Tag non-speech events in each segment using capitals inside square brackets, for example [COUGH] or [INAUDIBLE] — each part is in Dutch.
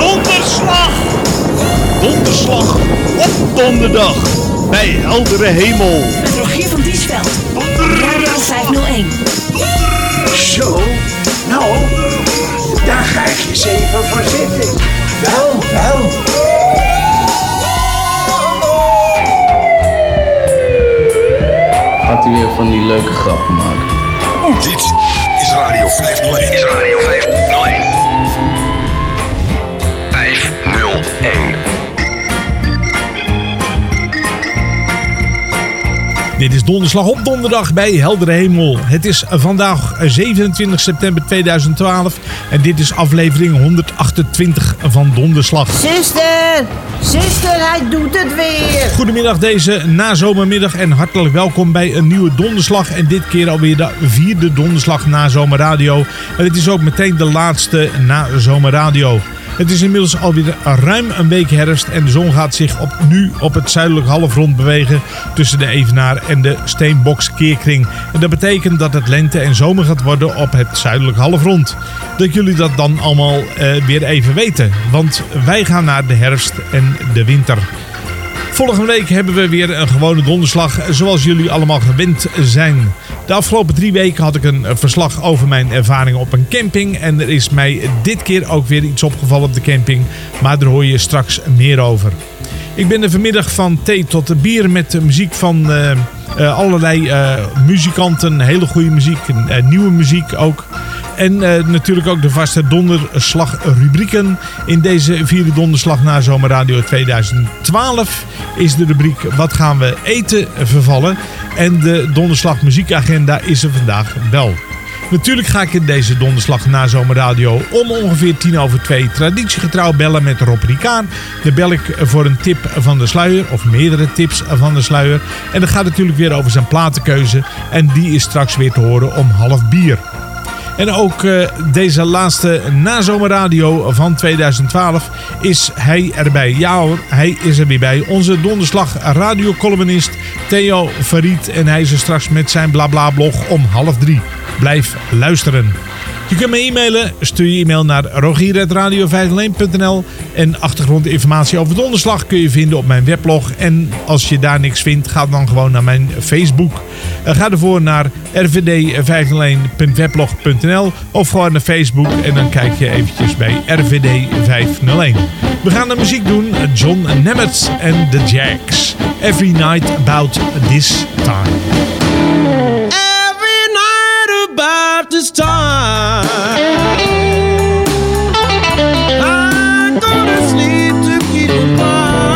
Donderslag! Donderslag op donderdag bij heldere hemel. Met Rogier van Diesveld. Radio 501. Zo, nou, daar ga ik eens even voor zitten. Wel, wel. Gaat u weer van die leuke grappen maken? Dit is Radio 501. Is Radio 501. 501. Dit is donderslag op donderdag bij heldere hemel. Het is vandaag 27 september 2012 en dit is aflevering 128 van donderslag. Zuster, zuster, hij doet het weer. Goedemiddag deze nazomermiddag en hartelijk welkom bij een nieuwe donderslag. En dit keer alweer de vierde donderslag na zomerradio. En het is ook meteen de laatste na zomerradio. Het is inmiddels alweer ruim een week herfst en de zon gaat zich op, nu op het zuidelijk halfrond bewegen tussen de Evenaar en de Steenbokskeerkring. En dat betekent dat het lente en zomer gaat worden op het zuidelijk halfrond. Dat jullie dat dan allemaal eh, weer even weten, want wij gaan naar de herfst en de winter. Volgende week hebben we weer een gewone donderslag zoals jullie allemaal gewend zijn. De afgelopen drie weken had ik een verslag over mijn ervaringen op een camping. En er is mij dit keer ook weer iets opgevallen op de camping. Maar daar hoor je straks meer over. Ik ben er vanmiddag van thee tot de bier met de muziek van eh, eh, allerlei eh, muzikanten. Hele goede muziek, nieuwe muziek ook. En eh, natuurlijk ook de vaste donderslagrubrieken. In deze vierde donderslag na Zomerradio 2012 is de rubriek Wat gaan we eten vervallen. En de donderslag muziekagenda is er vandaag wel. Natuurlijk ga ik in deze donderslag na zomerradio om ongeveer tien over twee traditiegetrouw bellen met Rob Ricard. Dan bel ik voor een tip van de sluier of meerdere tips van de sluier. En dat gaat natuurlijk weer over zijn platenkeuze en die is straks weer te horen om half bier. En ook eh, deze laatste nazomerradio van 2012 is hij erbij. Ja hoor, hij is er weer bij. Onze donderslag radiocolumnist Theo Farid. En hij is er straks met zijn blabla blog om half drie. Blijf luisteren. Je kunt me e-mailen. Stuur je e-mail naar rogier.radio501.nl En achtergrondinformatie over donderslag kun je vinden op mijn weblog. En als je daar niks vindt, ga dan gewoon naar mijn Facebook. Eh, Ga ervoor naar rvd501.weblog.nl of gewoon naar Facebook en dan kijk je eventjes bij RVD 501. We gaan de muziek doen. John Nemeth en The Jacks. Every night about this time. This time. I go to sleep to keep from crying.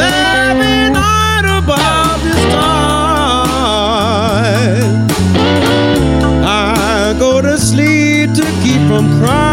Every night about this time. I go to sleep to keep from crying.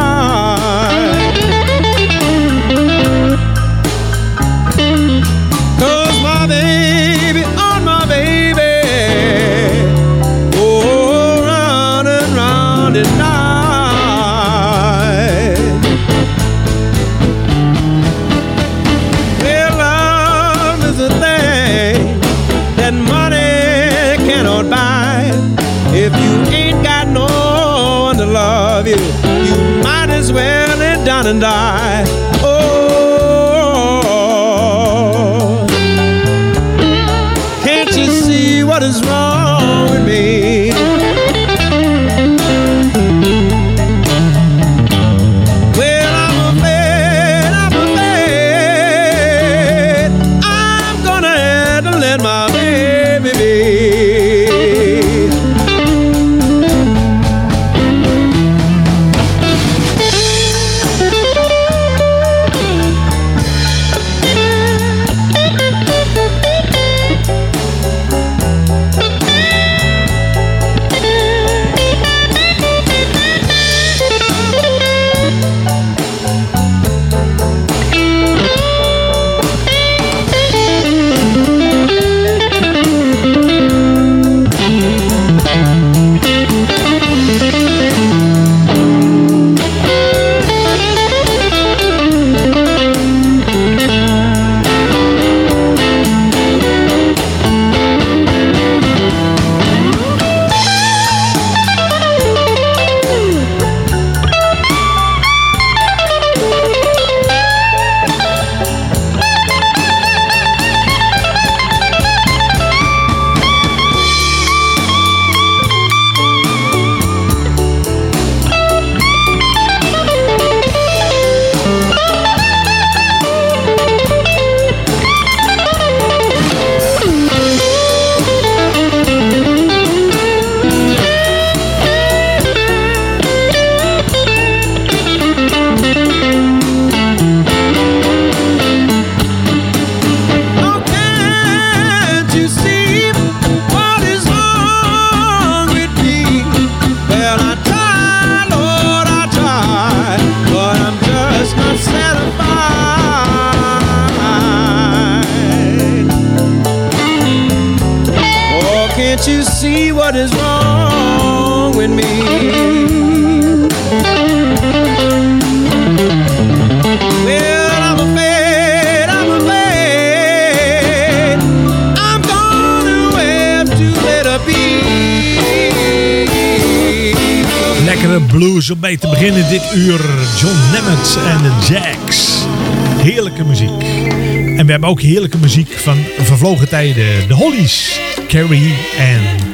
Uur. John Nemeth en de Jacks. Heerlijke muziek. En we hebben ook heerlijke muziek van vervlogen tijden. De Hollies, Carrie en...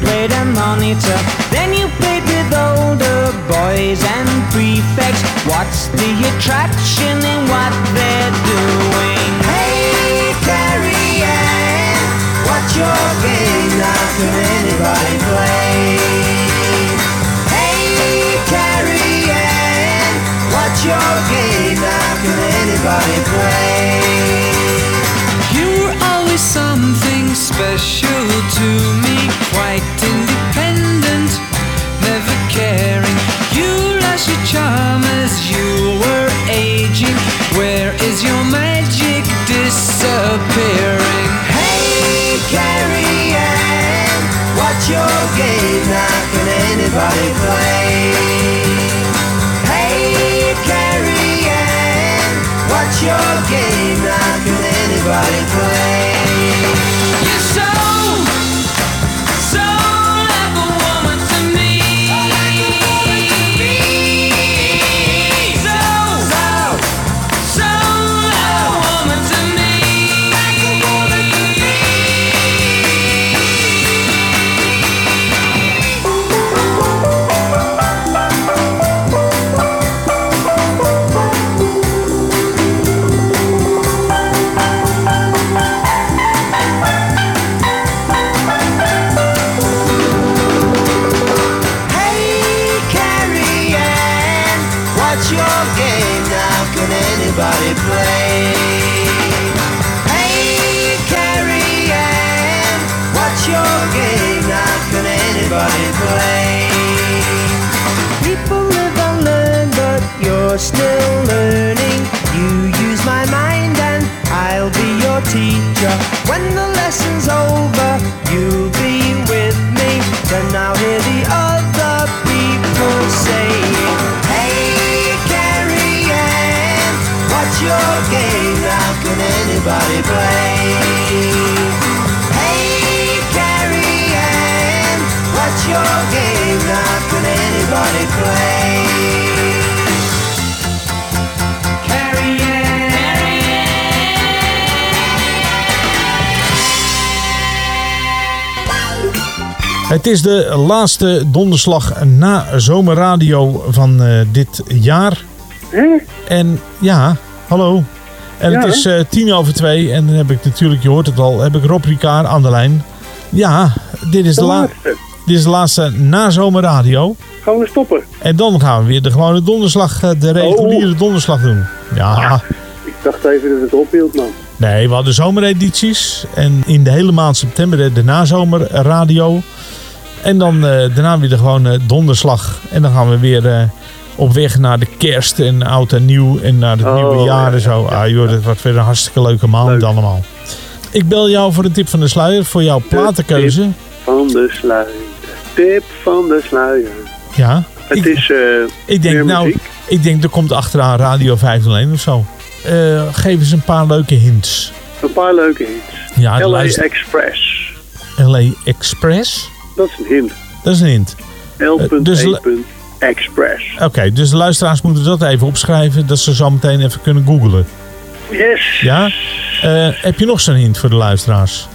played a monitor. Then you played with older boys and prefects. What's the attraction in what they're doing? Hey, Carrie Ann, what's your game? Now can anybody play? Hey, Carrie Ann, what's your game? Now can anybody play? You're always something special to me, quite independent, never caring. You lost your charm as you were aging. Where is your magic disappearing? Hey, Carrie what's your game? Can anybody play? Hey, Carrie what's your game? Teacher. When the lesson's over, you'll be with me. Then I'll hear the other people saying, Hey, Carrie Ann, what's your game? Now can anybody play? Hey, Carrie Ann, what's your game? Now can anybody play? Het is de laatste donderslag na zomerradio van eh, dit jaar. En ja, hallo. En het Ja. is eh, tien over twee en dan heb ik natuurlijk, je hoort het al, heb ik Rob Ricard aan de lijn. Ja, dit is de, De la laatste. dit is de laatste na zomerradio. Gaan we stoppen? En dan gaan we weer de gewone donderslag, eh, de reguliere donderslag doen. Ja, Ik dacht even dat het ophield, man. nee, we hadden zomeredities. En in de hele maand september de nazomerradio. En dan eh, daarna weer de gewone donderslag. En dan gaan we weer eh, op weg naar de kerst en oud en nieuw. En naar het Oh, nieuwe jaar ja, en zo. Ah joh, dat wordt weer een hartstikke leuke maand allemaal. Ik bel jou voor de tip van de sluier. Voor jouw platenkeuze. Van de sluier. Tip van de sluier. Ja. Het is eh Ik denk, nou, ik denk er komt achteraan Radio 501 of zo. Geef eens een paar leuke hints. Een paar leuke hits. Ja, LA luister- Express. LA Express? Dat is een hint. Dat is een hint. L.E. dus Express. Oké, dus de luisteraars moeten dat even opschrijven. Dat ze zo meteen even kunnen googlen. Yes. Ja? Eh, heb je nog zo'n hint voor de luisteraars?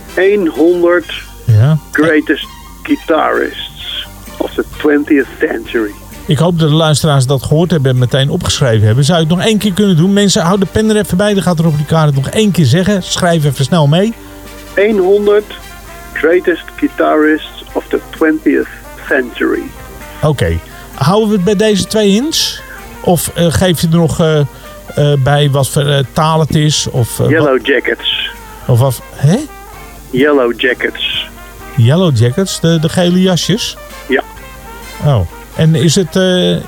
100 Ja. greatest guitarists of the 20th century. Ik hoop dat de luisteraars dat gehoord hebben en meteen opgeschreven hebben. Zou je het nog één keer kunnen doen? Mensen, hou de pen er even bij. Dan gaat er op elkaar het nog één keer zeggen. Schrijf even snel mee. 100 greatest guitarists of the 20th century. Oké. Houden we het bij deze twee hints? Of eh, geef je er nog eh, eh, bij wat voor taal het is? Of, wat- Yellow Jackets. Of af, hè? Yellow Jackets. Yellow Jackets, de, de gele jasjes? Ja. Oh. En is het,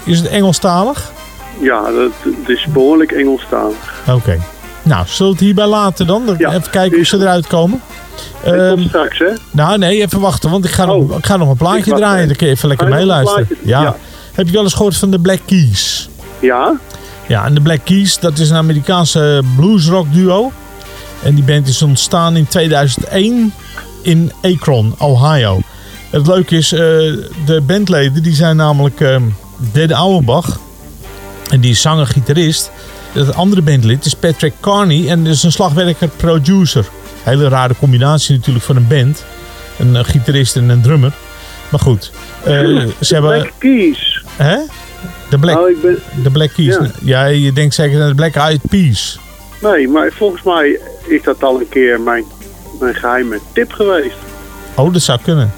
is het Engelstalig? Ja, het is behoorlijk Engelstalig. Oké. Nou, zullen we het hierbij laten dan? Dan Even kijken hoe ze eruit komen. Komt straks, hè? nou, nee, even wachten, want ik ga, nog, ik ga nog een plaatje draaien. Dan kun je even lekker meeluisteren. Ja. ja. Heb je wel eens gehoord van de Black Keys? Ja? Ja, en de Black Keys, dat is een Amerikaanse bluesrock duo. En die band is ontstaan in 2001 in Akron, Ohio. Het leuke is, eh, de bandleden die zijn namelijk eh Dede Auerbach. En die is zanger-gitarist. Het andere bandlid is Patrick Carney en is een slagwerker-producer. Hele rare combinatie natuurlijk voor een band. Een eh, gitarist en een drummer. Maar goed, eh, ze hebben... Black Keys. Hè? De Black, ik ben... de Black Keys. Ja. Ja. je denkt zeker aan de Black Eyed Peas. Nee, maar volgens mij is dat al een keer mijn, mijn geheime tip geweest. Oh, dat zou kunnen.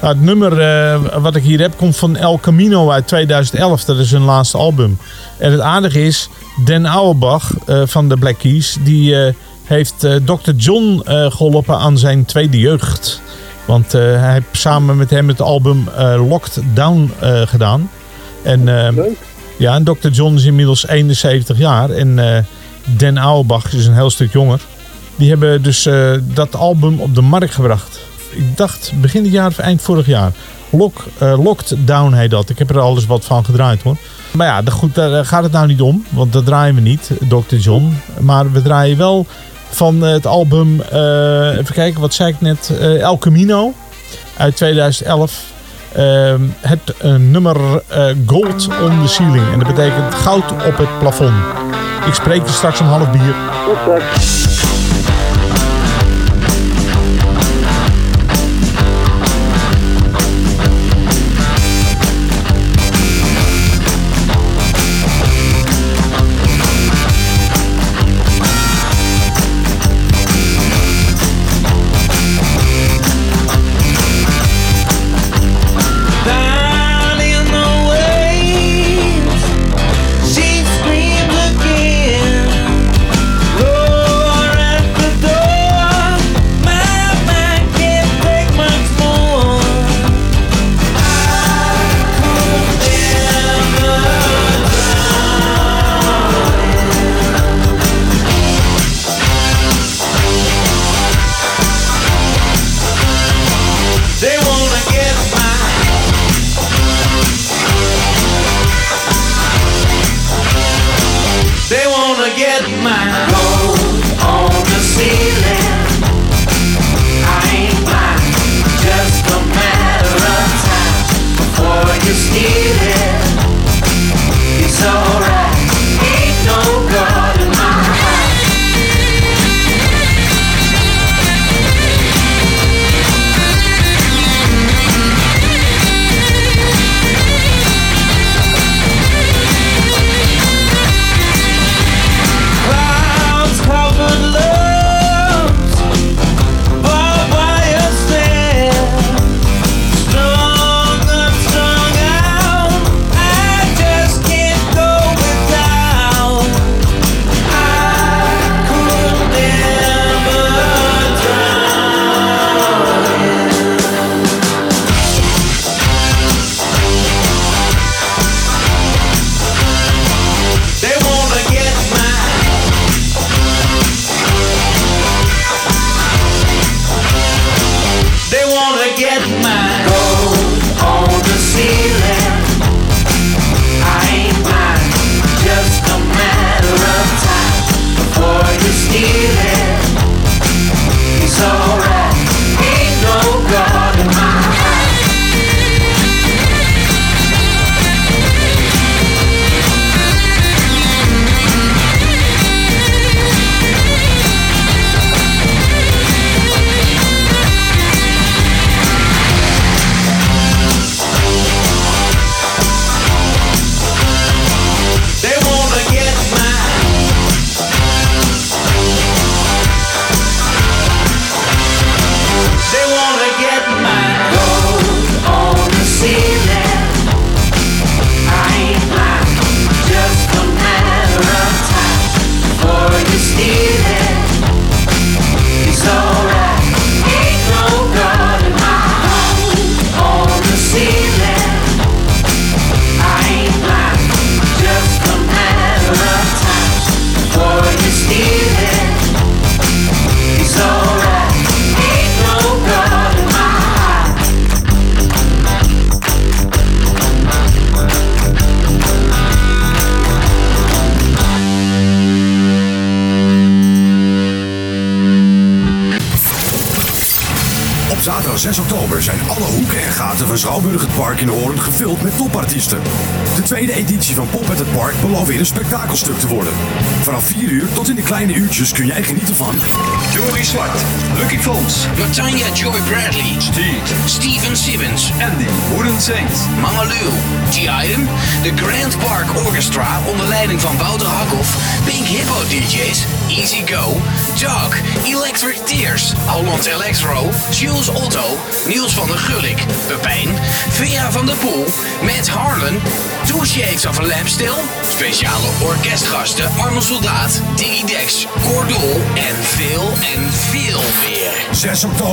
Nou, het nummer eh, wat ik hier heb komt van El Camino uit 2011. Dat is hun laatste album. En het aardige is, Dan Auerbach van de Black Keys... die heeft eh, Dr. John eh, geholpen aan zijn tweede jeugd. Want eh, hij heeft samen met hem het album Locked Down gedaan. En, eh, ja, en Dr. John is inmiddels 71 jaar. En Dan Auerbach is een heel stuk jonger. Die hebben dus dat album op de markt gebracht. Ik dacht begin dit jaar of eind vorig jaar. Lock, Locked Down heet dat. Ik heb er alles wat van gedraaid hoor. Maar ja, goed, daar gaat het nou niet om. Want dat draaien we niet, Dr. John. Maar we draaien wel van het album, eh, even kijken, wat zei ik net? eh, El Camino uit 2011. Ehm, het eh, nummer eh, Gold on the Ceiling. En dat betekent goud op het plafond. Ik spreek je straks om half bier.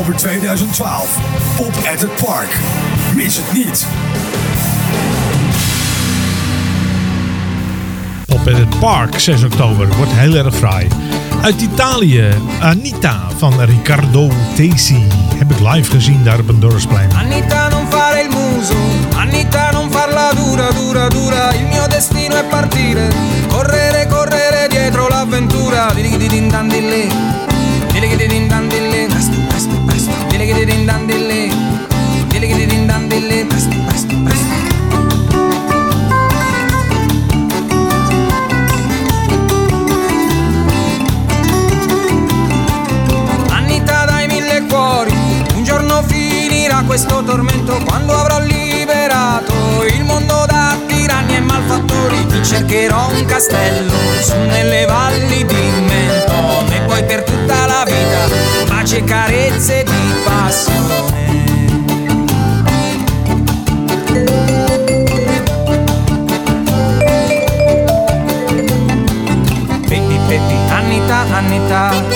oktober 2012. Pop at het Park. Mis het niet. Pop at het Park, 6 oktober. Wordt heel erg fraai. Uit Italië, Anita van Riccardo Tesi. Heb ik live gezien daar op een dorpsplein. Anita non fare il muso, Anita non farla dura, dura, dura. Il mio destino è partire, correre, correre dietro l'avventura. Di di di din dan dille, dille gidi din dan dille, presto, presto, presto. Annita dai mille cuori, un giorno finirà questo tormento quando avrò liberato il mondo da tiranni e malfattori. Ti cercherò un castello su nelle valli di Mentone e poi per tutta la vita pace e carezze di sanità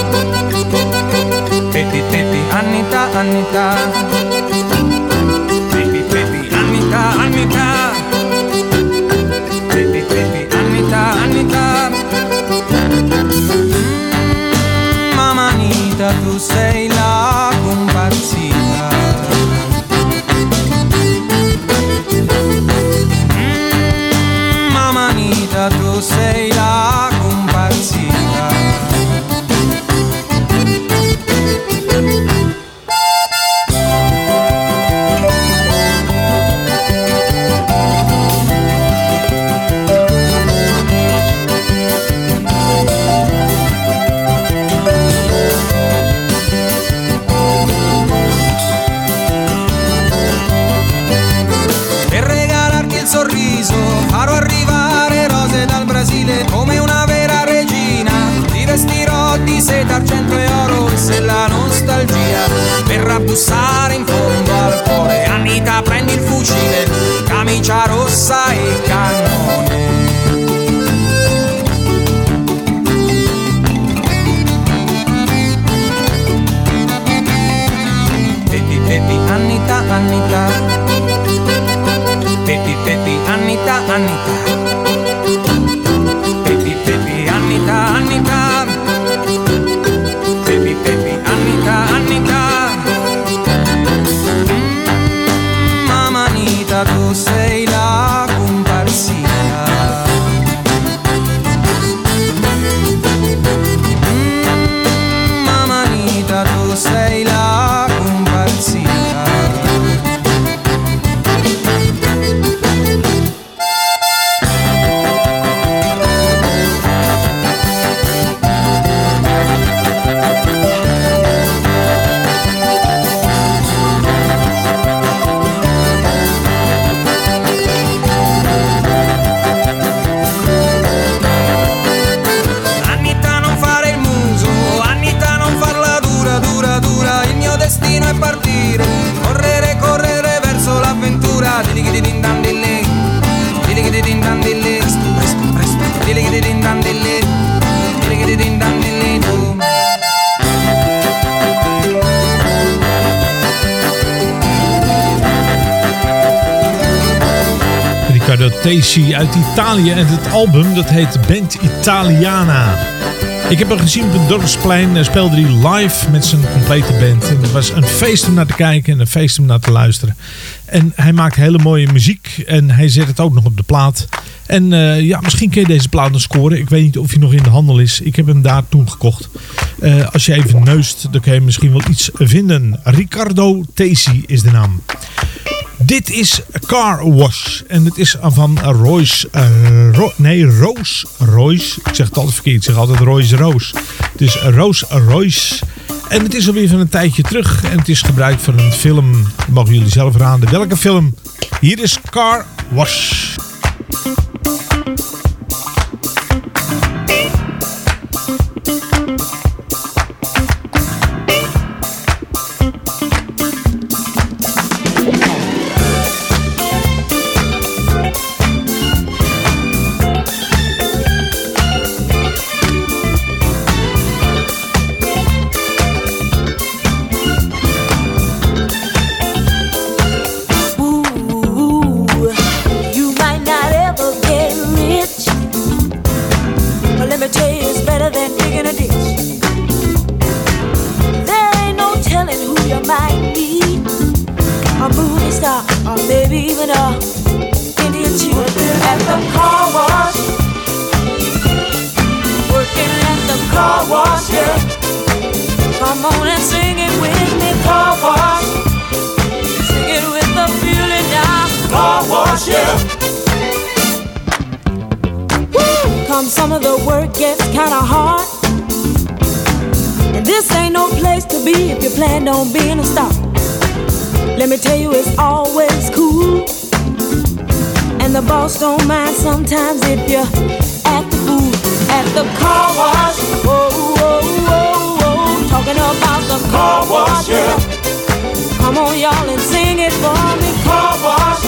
uit Italië en het album dat heet Band Italiana. Ik heb hem gezien op het Dorpsplein, speelde hij live met zijn complete band. En het was een feest om naar te kijken en een feest om naar te luisteren. En hij maakt hele mooie muziek en hij zet het ook nog op de plaat. En eh, ja, misschien kun je deze plaat nog scoren. Ik weet niet of hij nog in de handel is. Ik heb hem daar toen gekocht. Eh, als je even neust, dan kun je misschien wel iets vinden. Ricardo Tesi is de naam. Dit is Car Wash. En het is van Royce. eh, Ro- nee, Roos Royce. Ik zeg het altijd verkeerd. Ik zeg altijd Royce Roos. Het is Roos Royce. En het is alweer van een tijdje terug. En het is gebruikt voor een film. Mogen jullie zelf raden welke film? Hier is Car Wash. If you plan on being a star. Let me tell you, it's always cool. And the boss don't mind sometimes if you act the fool at the car wash. Whoa, whoa, whoa, whoa. Talking about the car wash, yeah. Come on, y'all, and sing it for me. Car wash.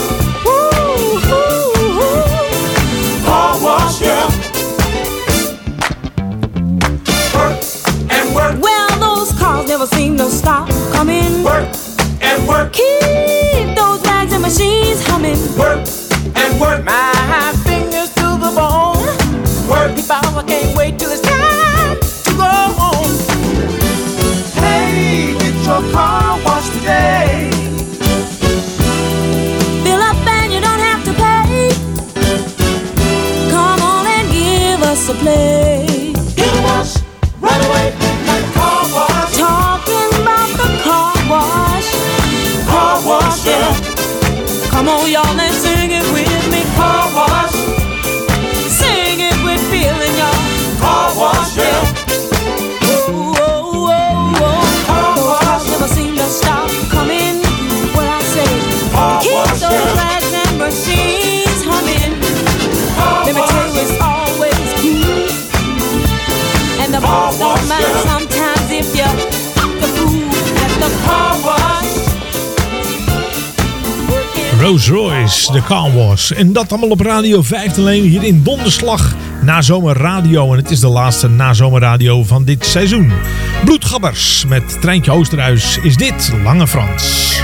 Woo, woo, woo. Car wash, yeah. Work and work. Well, those cars never seem to stop. Work You act the. Rolls Royce, de Car. En dat allemaal op Radio 5 alleen hier in Donderslag na Zomerradio. En het is de laatste na Zomerradio van dit seizoen. Bloedgabbers met Treintje Oosterhuis is dit Lange Frans.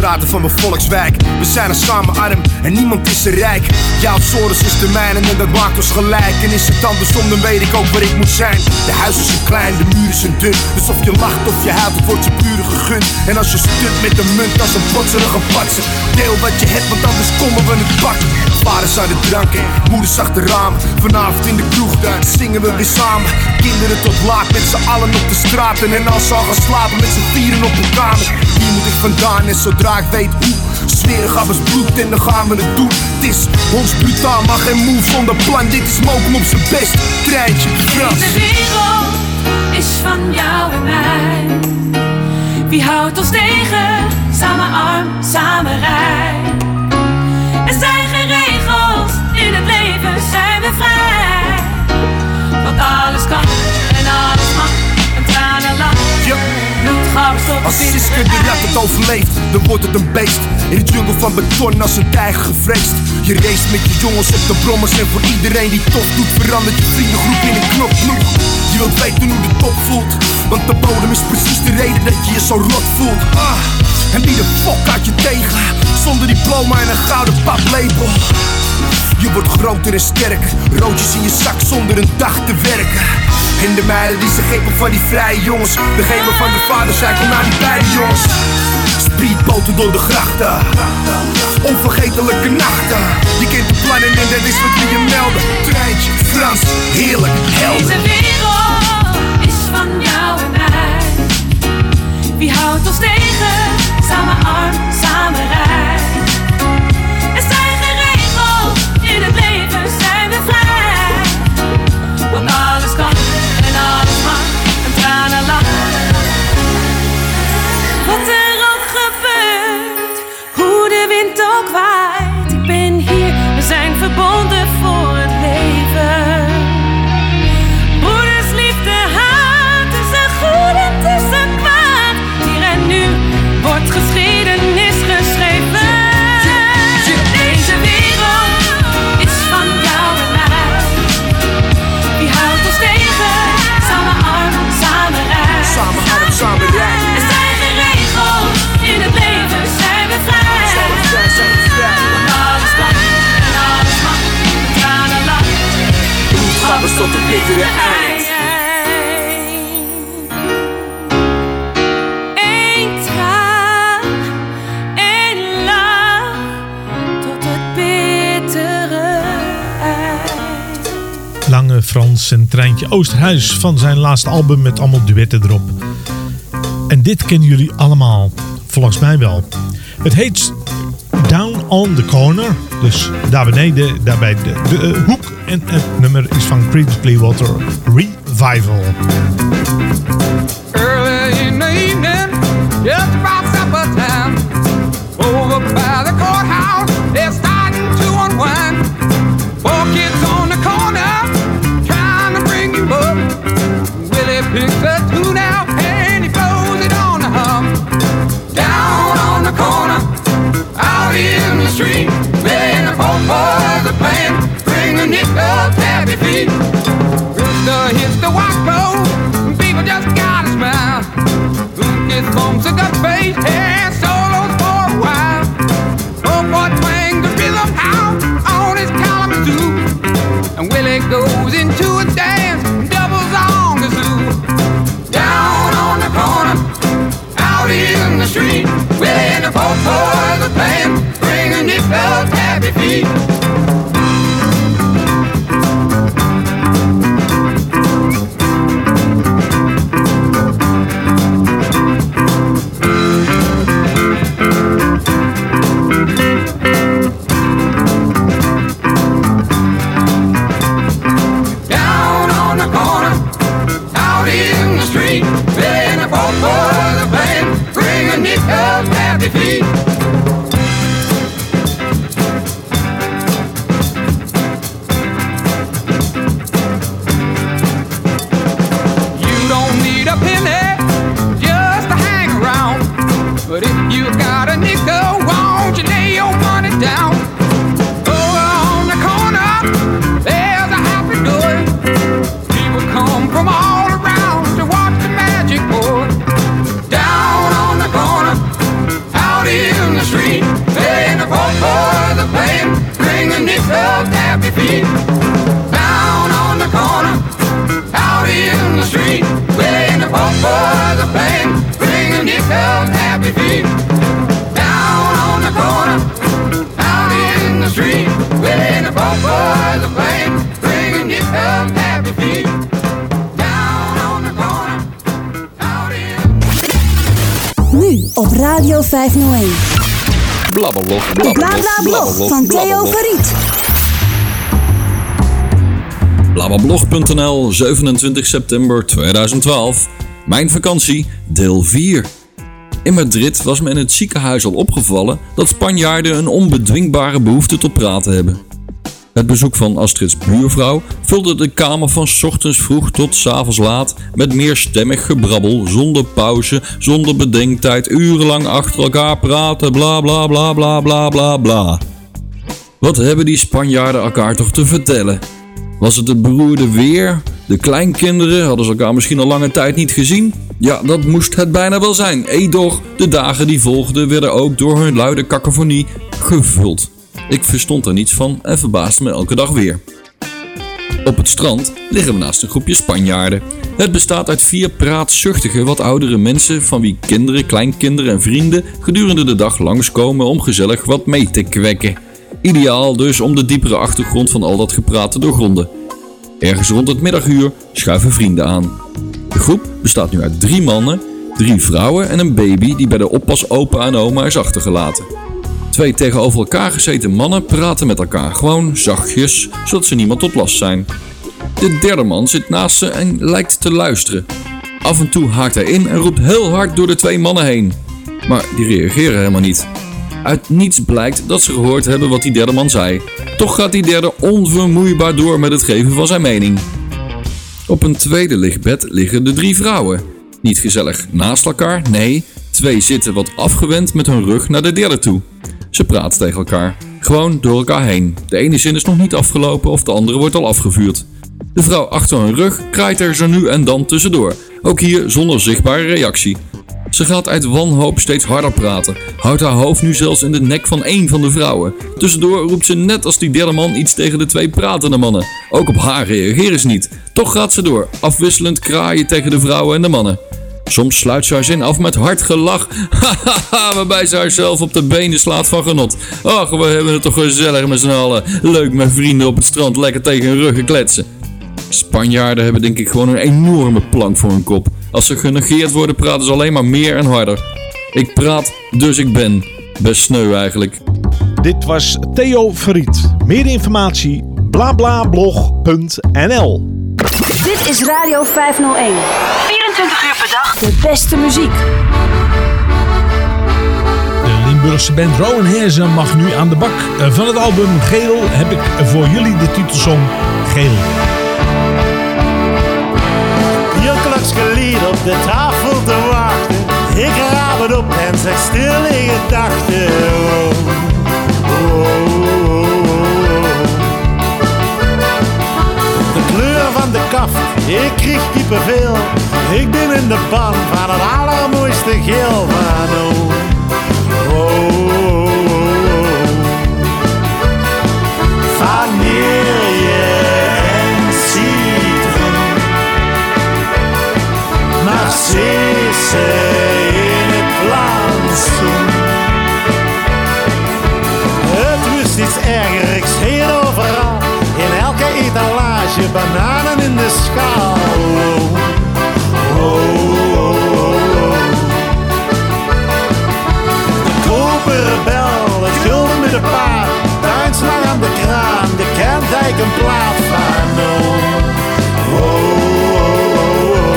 Straten van mijn volkswijk. We zijn er samen arm en niemand is er rijk. Jouw Soros is de mijne en dat maakt ons gelijk. En is het andersom, dan weet ik ook waar ik moet zijn. De huizen zijn klein, de muren zijn dun. Dus of je lacht of je huilt, wordt je pure gegund. En als je stunt met de munt als een botserige patser. Deel wat je hebt, want anders komen we het pakken. Vaders aan de dranken, moeders achter ramen. Vanavond in de kroeg, daar zingen we weer samen. Kinderen tot laat met z'n allen op de straten. En als ze al gaan slapen met z'n vieren op de kamer. Hier moet ik vandaan en zodra ik weet hoe. Smerig gabbers bloed en dan gaan we het doen. Het is ons brutaal, maar geen move zonder plan. Dit is moken op zijn best. Treintje, Frans. Deze wereld is van jou en mij. Wie houdt ons tegen? Samen arm, samen rijk. Er zijn geen in het leven, zijn we vrij. Want alles kan en alles mag. Een tranenland. Als Siske de rat het overleeft, dan wordt het een beest. In de jungle van beton als een tijger gevreesd. Je race met je jongens op de brommers en voor iedereen die tof doet, verandert je vriendengroep in een knokploeg. Je wilt weten hoe de top voelt Want de bodem is precies de reden dat je je zo rot voelt ah, En wie de fuck had je tegen Zonder diploma en een gouden paplepel je wordt groter en sterker, roodjes in je zak zonder een dag te werken. En de meiden die zich geven van die vrije jongens, de van de vader zei kom naar die beide jongens. Speedboten door de grachten, onvergetelijke nachten. Je kent de plannen en dat is wat we je melden. Treintje, Frans, heerlijk, helder. Deze wereld is van jou en mij. Wie houdt ons tegen? Samen arm, samen rijk. Wat er ook gebeurt, hoe de wind ook waait. Tot het bittere eind. Eén traan, één lach, tot het bittere eind. Lange Frans en Treintje Oosterhuis van zijn laatste album met allemaal duetten erop. En dit kennen jullie allemaal, volgens mij wel. Het heet Down on the Corner, dus daar beneden, daar bij de, de eh, hoek. En het nummer is van Creedence Clearwater Revival. Feet. Rooster hits the people just gotta smile. Bass and solos for a while. The rhythm on his. And Willie goes into a dance, the. Down on the corner, out in the street, Willie and the four boys feet. BlaBlaBlog van Theo Verriet. Blablablog.nl, 27 september 2012. Mijn vakantie, deel 4. In Madrid was me in het ziekenhuis al opgevallen dat Spanjaarden een onbedwingbare behoefte tot praten hebben. Het bezoek van Astrid's buurvrouw vulde de kamer van ochtends vroeg tot avonds laat met meerstemmig gebrabbel, zonder pauze, zonder bedenktijd, urenlang achter elkaar praten, bla bla bla bla bla bla bla. Wat hebben die Spanjaarden elkaar toch te vertellen? Was het het beroerde weer? De kleinkinderen hadden ze elkaar misschien al lange tijd niet gezien? Ja, dat moest het bijna wel zijn. Edoch, de dagen die volgden werden ook door hun luide cacophonie gevuld. Ik verstond er niets van en verbaasde me elke dag weer. Op het strand liggen we naast een groepje Spanjaarden. Het bestaat uit vier praatzuchtige, wat oudere mensen van wie kinderen, kleinkinderen en vrienden gedurende de dag langskomen om gezellig wat mee te kwekken. Ideaal dus om de diepere achtergrond van al dat gepraat te doorgronden. Ergens rond het middaguur schuiven vrienden aan. De groep bestaat nu uit drie mannen, drie vrouwen en een baby die bij de oppas opa en oma is achtergelaten. Twee tegenover elkaar gezeten mannen praten met elkaar, gewoon zachtjes, zodat ze niemand tot last zijn. De derde man zit naast ze en lijkt te luisteren. Af en toe haakt hij in en roept heel hard door de twee mannen heen. Maar die reageren helemaal niet. Uit niets blijkt dat ze gehoord hebben wat die derde man zei. Toch gaat die derde onvermoeibaar door met het geven van zijn mening. Op een tweede lichtbed liggen de drie vrouwen. Niet gezellig naast elkaar, nee, twee zitten wat afgewend met hun rug naar de derde toe. Ze praten tegen elkaar, gewoon door elkaar heen. De ene zin is nog niet afgelopen of de andere wordt al afgevuurd. De vrouw achter hun rug kraait er zo nu en dan tussendoor, ook hier zonder zichtbare reactie. Ze gaat uit wanhoop steeds harder praten, houdt haar hoofd nu zelfs in de nek van één van de vrouwen. Tussendoor roept ze net als die derde man iets tegen de twee pratende mannen. Ook op haar reageren ze niet. Toch gaat ze door, afwisselend kraaien tegen de vrouwen en de mannen. Soms sluit ze haar zin af met hard gelach, [LAUGHS] waarbij ze haarzelf op de benen slaat van genot. Ach, we hebben het toch gezellig met z'n allen. Leuk met vrienden op het strand lekker tegen hun ruggen kletsen. Spanjaarden hebben denk ik gewoon een enorme plank voor hun kop. Als ze genegeerd worden, praten ze alleen maar meer en harder. Ik praat, dus ik ben. Best sneu eigenlijk. Dit was Theo Verriet. Meer informatie blablablog.nl Dit is Radio 501. 24 uur per dag. De beste muziek. De Limburgse band Rowan Heersen mag nu aan de bak. Eh, Van het album Geel heb ik voor jullie de titelsong Geel. Jukkelaks gelied op de tafel te wachten. Ik raap het op en zeg stil in gedachten. Ik kreeg kippenvel. Ik ben in de ban van het allermooiste geel van oh. Oh, oh, oh. Vanille en citroen. Etalage bananen in de schaal. Oh, oh, oh, oh. De koperen bel, het gulden met de paard. Tuinslang aan de kraan, de kentijkenplaat van oh. Oh, oh, oh, oh.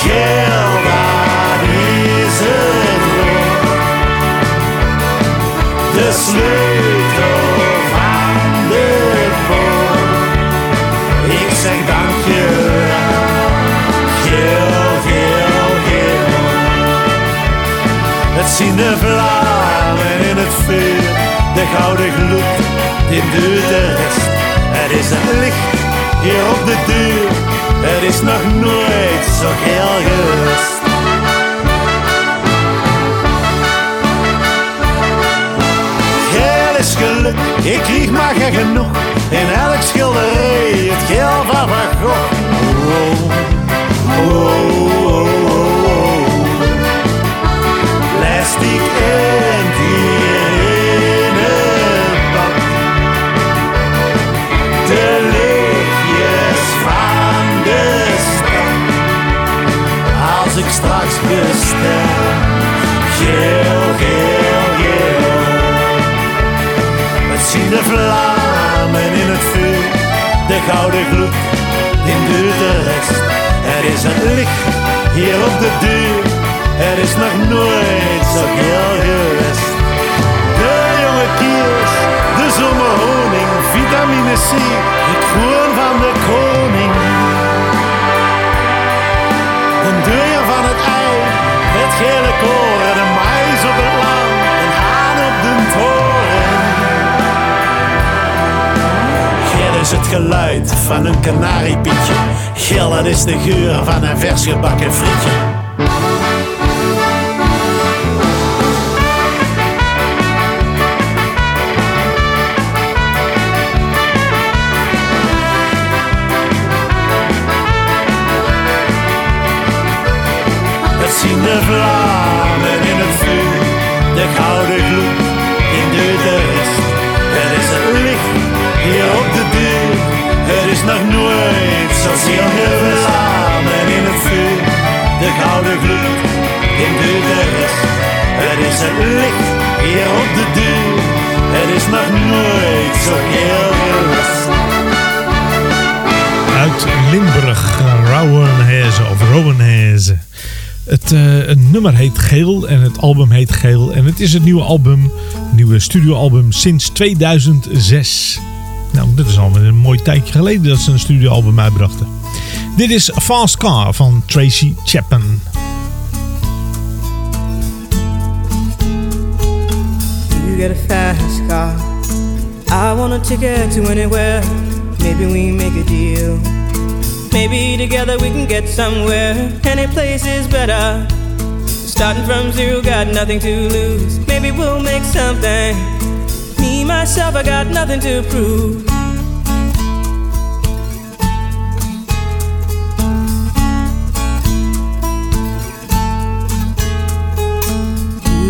Geel, waar is het rood? De sleutel zien de vlammen in het vuur, de gouden gloed, duurt de rest. Het is het licht hier op de deur, het is nog nooit zo geel geweest. Geel is geluk, ik kreeg maar geen genoeg. In elk schilderij het geel van Van Gogh. Geel, geel, geel. Het zien de vlammen in het vuur, de gouden gloed in de rest. Er is een licht hier op de deur, er is nog nooit zo heel geweest. De jonge kiers, de zomerhoning, vitamine C, het groen geluid van een kanariepietje. Dat is de geur van een vers gebakken frietje. Zien de vlammen in het vuur, de gouden nog nooit zo zien de vlammen in het vuur, de gouden gloed in de rest. Er is het licht hier op de deur, er is nog nooit zo heel geweest. Uit Limburg, Rauwenhezen of Rowenhezen. Het eh, het nummer heet Geel en het album heet Geel. En het is het nieuwe album, nieuwe studioalbum sinds 2006. Nou, dit is alweer een mooi tijdje geleden dat ze een studioalbum uitbrachten. Dit is Fast Car van Tracy Chapman. You get a fast car. I want a ticket to anywhere. Maybe we make a deal. Maybe together we can get somewhere. Any place is better. Starting from zero, got nothing to lose. Maybe we'll make something. Me, myself, I got nothing to prove.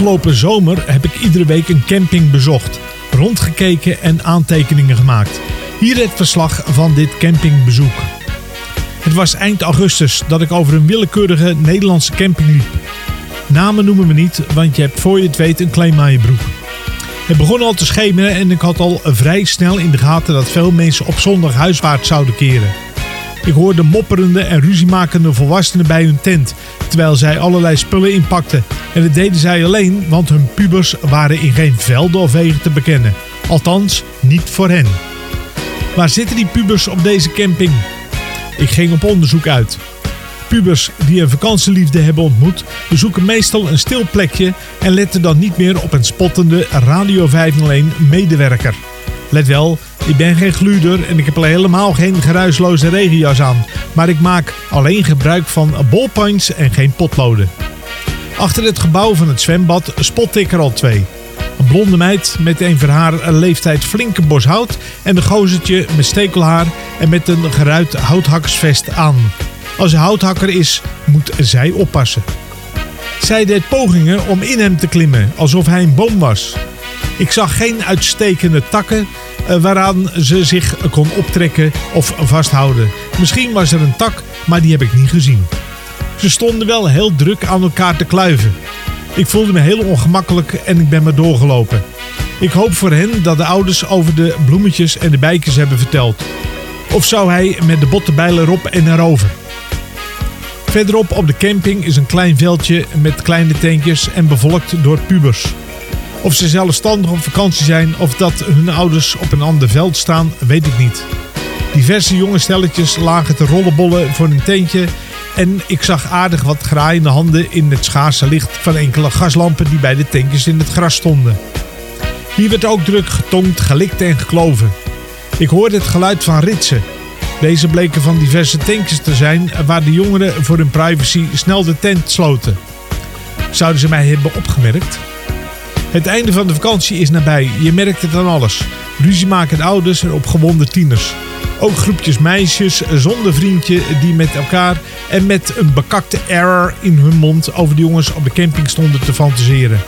Afgelopen zomer heb ik iedere week een camping bezocht, rondgekeken en aantekeningen gemaakt. Hier het verslag van dit campingbezoek. Het was eind augustus dat ik over een willekeurige Nederlandse camping liep. Namen noemen we niet, want je hebt voor je het weet een claim aan je broek. Het begon al te schemeren en ik had al vrij snel in de gaten dat veel mensen op zondag huiswaarts zouden keren. Ik hoorde mopperende en ruziemakende volwassenen bij hun tent, terwijl zij allerlei spullen inpakten. En dat deden zij alleen, want hun pubers waren in geen velden of wegen te bekennen. Althans, niet voor hen. Waar zitten die pubers op deze camping? Ik ging op onderzoek uit. Pubers die een vakantieliefde hebben ontmoet, bezoeken meestal een stil plekje en letten dan niet meer op een spottende Radio 501 medewerker. Let wel, ik ben geen gluurder en ik heb al helemaal geen geruisloze regenjas aan, maar ik maak alleen gebruik van ballpoints en geen potloden. Achter het gebouw van het zwembad spot ik er al twee. Een blonde meid met een voor haar leeftijd flinke bos hout en een gozertje met stekelhaar en met een geruit houthakkersvest aan. Als houthakker is, moet zij oppassen. Zij deed pogingen om in hem te klimmen, alsof hij een boom was. Ik zag geen uitstekende takken eh, waaraan ze zich kon optrekken of vasthouden. Misschien was er een tak, maar die heb ik niet gezien. Ze stonden wel heel druk aan elkaar te kluiven. Ik voelde me heel ongemakkelijk en ik ben maar doorgelopen. Ik hoop voor hen dat de ouders over de bloemetjes en de bijkjes hebben verteld. Of zou hij met de bottenbijlen erop en erover? Verderop op de camping is een klein veldje met kleine tentjes en bevolkt door pubers. Of ze zelfstandig op vakantie zijn of dat hun ouders op een ander veld staan, weet ik niet. Diverse jonge stelletjes lagen te rollenbollen voor een tentje en ik zag aardig wat graaiende handen in het schaarse licht van enkele gaslampen die bij de tentjes in het gras stonden. Hier werd ook druk getongd, gelikt en gekloven. Ik hoorde het geluid van ritsen. Deze bleken van diverse tentjes te zijn waar de jongeren voor hun privacy snel de tent sloten. Zouden ze mij hebben opgemerkt? Het einde van de vakantie is nabij. Je merkt het aan alles. Ruziemakende ouders en opgewonden tieners. Ook groepjes meisjes zonder vriendje die met elkaar en met een bekakte error in hun mond over de jongens op de camping stonden te fantaseren.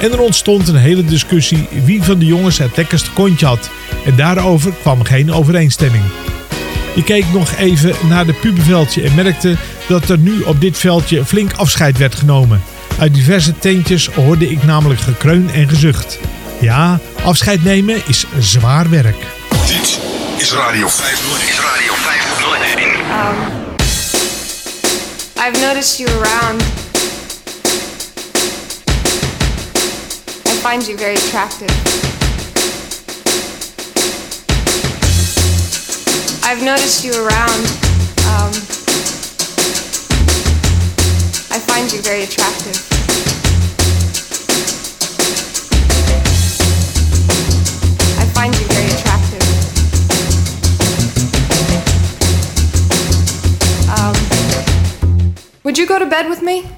En er ontstond een hele discussie wie van de jongens het lekkerste kontje had. En daarover kwam geen overeenstemming. Ik keek nog even naar de puberveldje en merkte dat er nu op dit veldje flink afscheid werd genomen. Uit diverse tentjes hoorde ik namelijk gekreun en gezucht. Ja, afscheid nemen is zwaar werk. Dit is Radio 501. Is Radio 501. Um, I've noticed you around. I find you very attractive. I've noticed you around. Um, find you very attractive. I find you very attractive. Um, would you go to bed with me?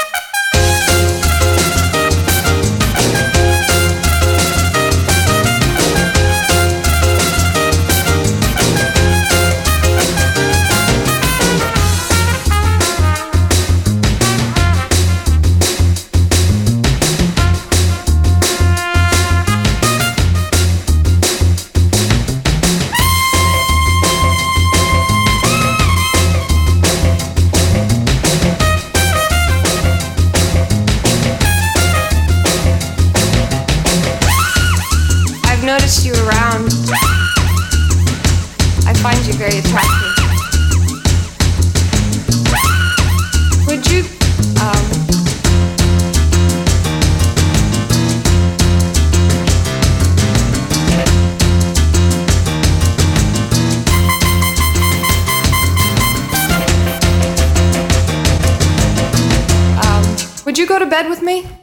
you're very attractive. Would you, um, um, would you go to bed with me?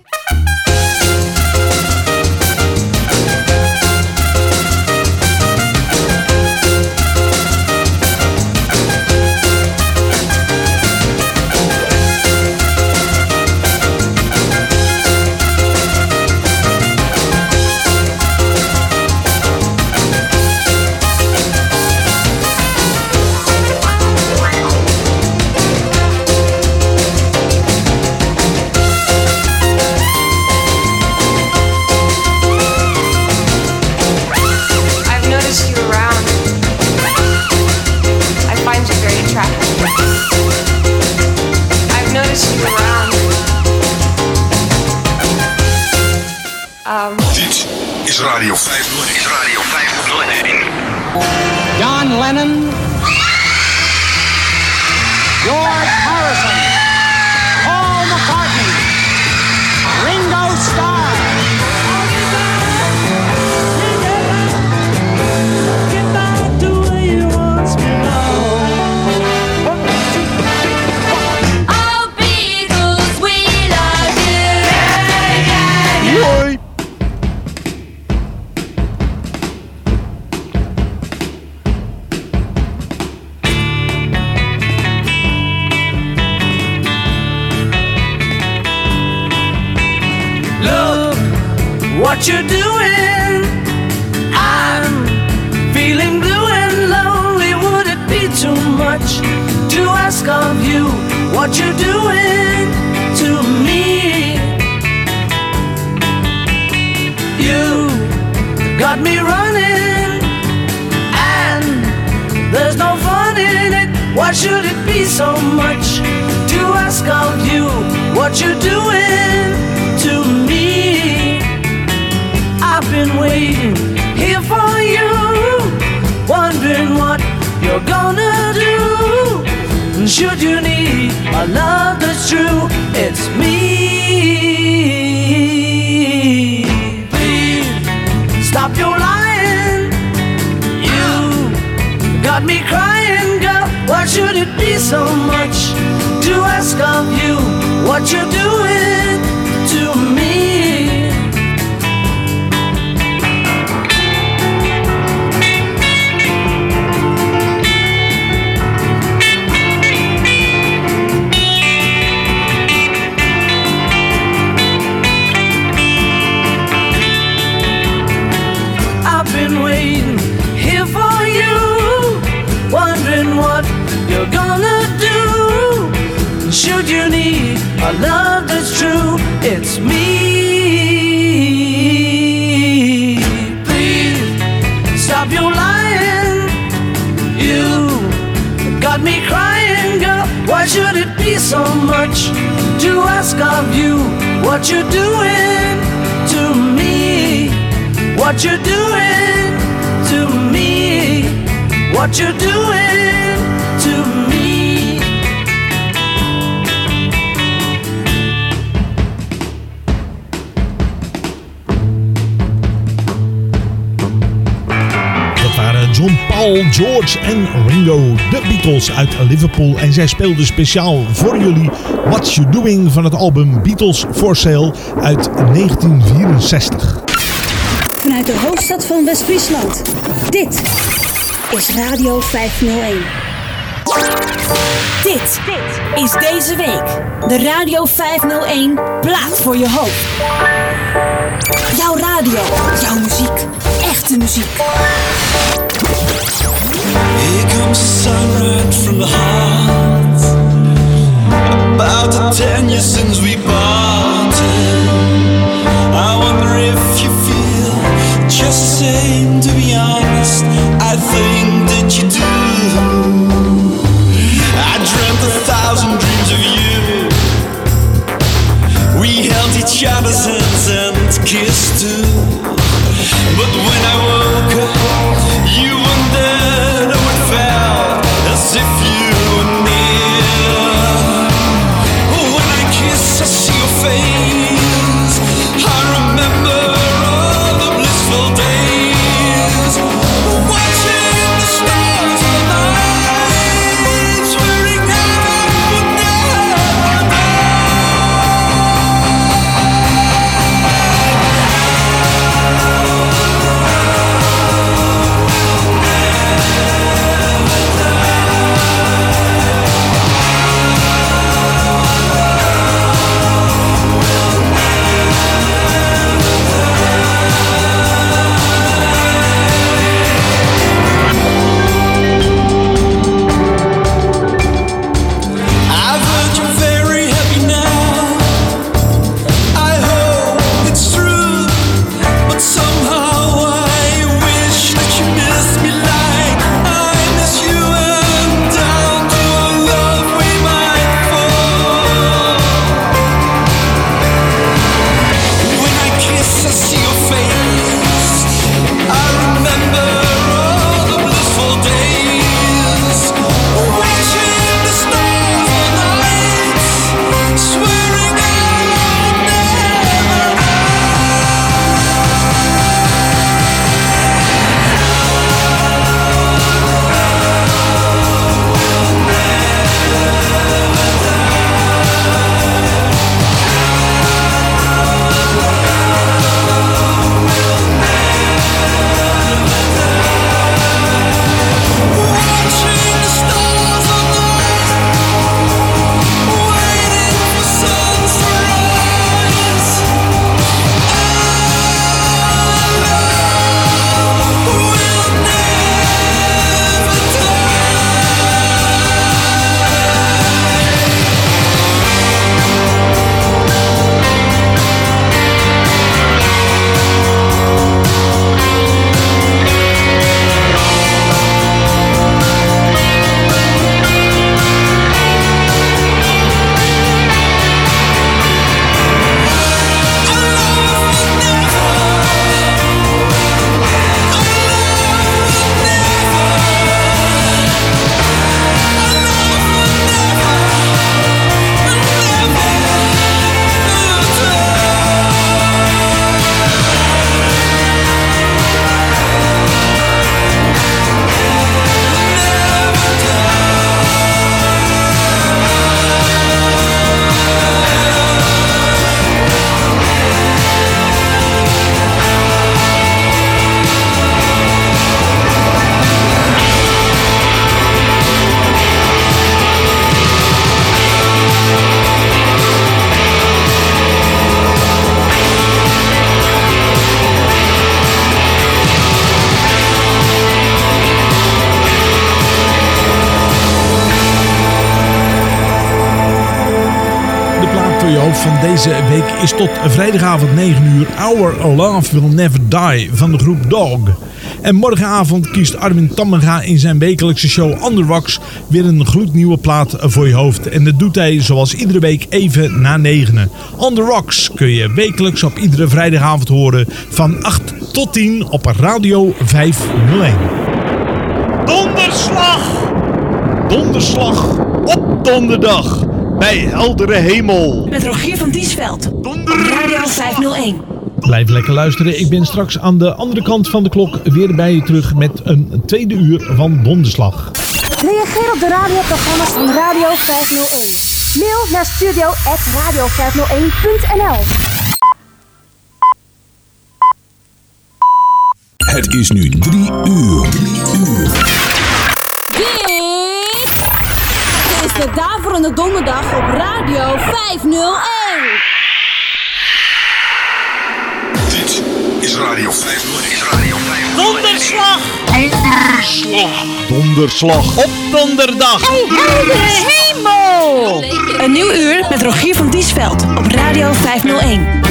What you're doing to me, what you're doing to me. Waren John Paul, George en Ringo, de Beatles uit Liverpool. En zij speelden speciaal voor jullie What You Doing van het album Beatles for Sale uit 1964. De hoofdstad van West-Friesland. Dit is Radio 501. Dit is deze week de Radio 501 plaat voor je hoop. Jouw radio, jouw muziek, echte muziek. Here comes the sun right from the heart. About the ten years since we parted. Same. To be honest, I think that you do. I dreamt a thousand dreams of you. We held each other's hands and kissed too. But when I woke is tot vrijdagavond 9 uur Our Love Will Never Die van de groep Dog. En morgenavond kiest Armin Tammenga in zijn wekelijkse show Underwax weer een gloednieuwe plaat voor je hoofd. En dat doet hij zoals iedere week even na negenen. Rocks kun je wekelijks op iedere vrijdagavond horen van 8 tot 10 op Radio 501. Donderslag! Donderslag op donderdag bij heldere hemel. Met Rogier van Diesveld. Radio 501. Blijf lekker luisteren. Ik ben straks aan de andere kant van de klok weer bij je terug met een tweede uur van Donderslag. Reageer op de radioprogramma's van Radio 501. Mail naar studio.radio501.nl Het is nu drie uur. Drie uur. De Daverende Donderdag op Radio 501. Dit is Radio 501. Is Radio 501. Donderslag! Donderslag. Donderslag. Op donderdag! Hey, hemel! Een nieuw uur met Rogier van Diesveld op Radio 501.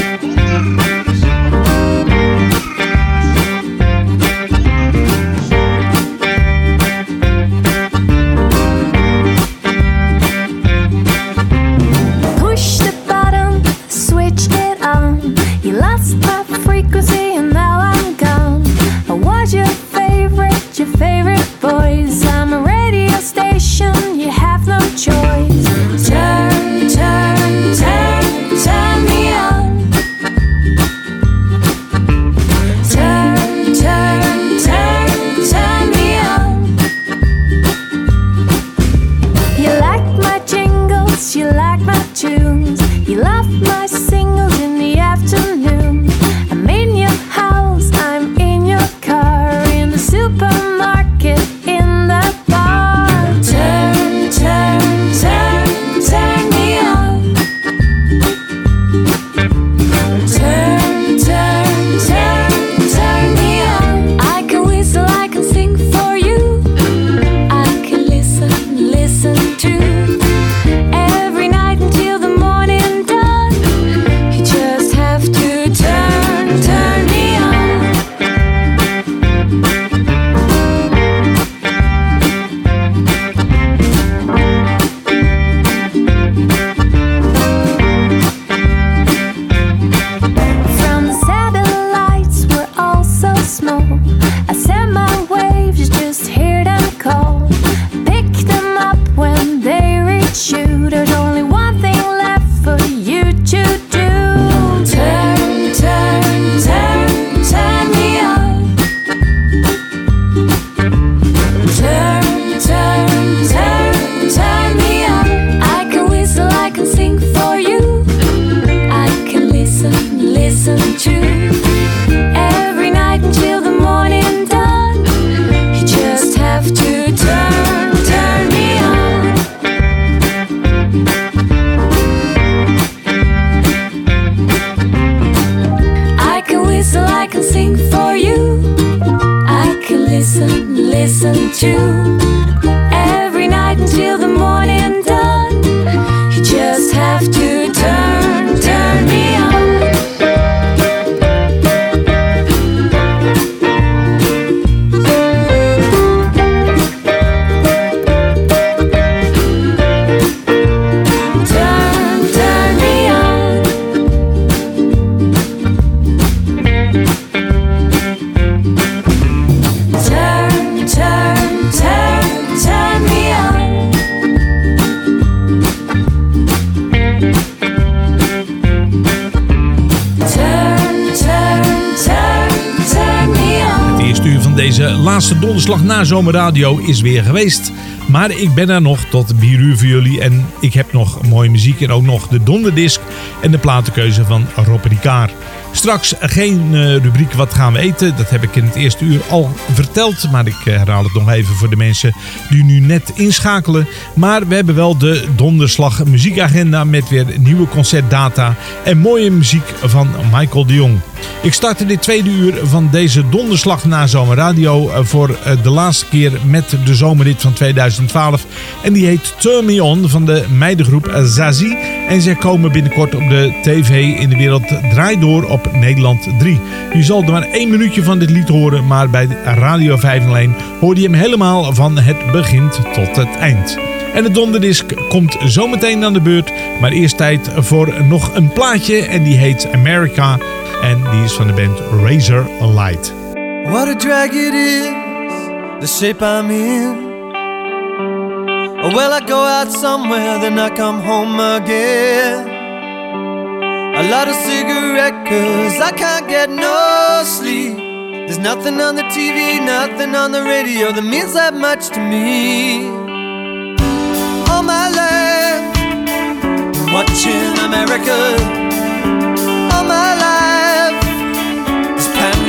Donderslag na zomerradio is weer geweest. Maar ik ben er nog tot 4 uur voor jullie. En ik heb nog mooie muziek en ook nog de donderdisc en de platenkeuze van Rob Ricard. Straks geen eh, rubriek Wat gaan we eten. Dat heb ik in het eerste uur al verteld. Maar ik eh, herhaal het nog even voor de mensen die nu net inschakelen. Maar we hebben wel de donderslag muziekagenda met weer nieuwe concertdata en mooie muziek van Michael de Jong. Ik startte dit tweede uur van deze donderslag na zomerradio eh, voor eh, de laatste keer met de zomerrit van 2012. En die heet Turn Me On van de meidengroep Zazie. En zij komen binnenkort op de tv in de wereld Draai Door op Nederland 3. Je zal maar één minuutje van dit lied horen, maar bij Radio 501 hoor je hem helemaal van het begin tot het eind. En de donderdisc komt zometeen aan de beurt. Maar eerst tijd voor nog een plaatje en die heet America. En die is van de band Razor Light. What a drag it is, the shape I'm in. Well, I go out somewhere, then I come home again. A lot of cigarette cause I can't get no sleep. There's nothing on the TV, nothing on the radio that means that much to me. All my life, watching America.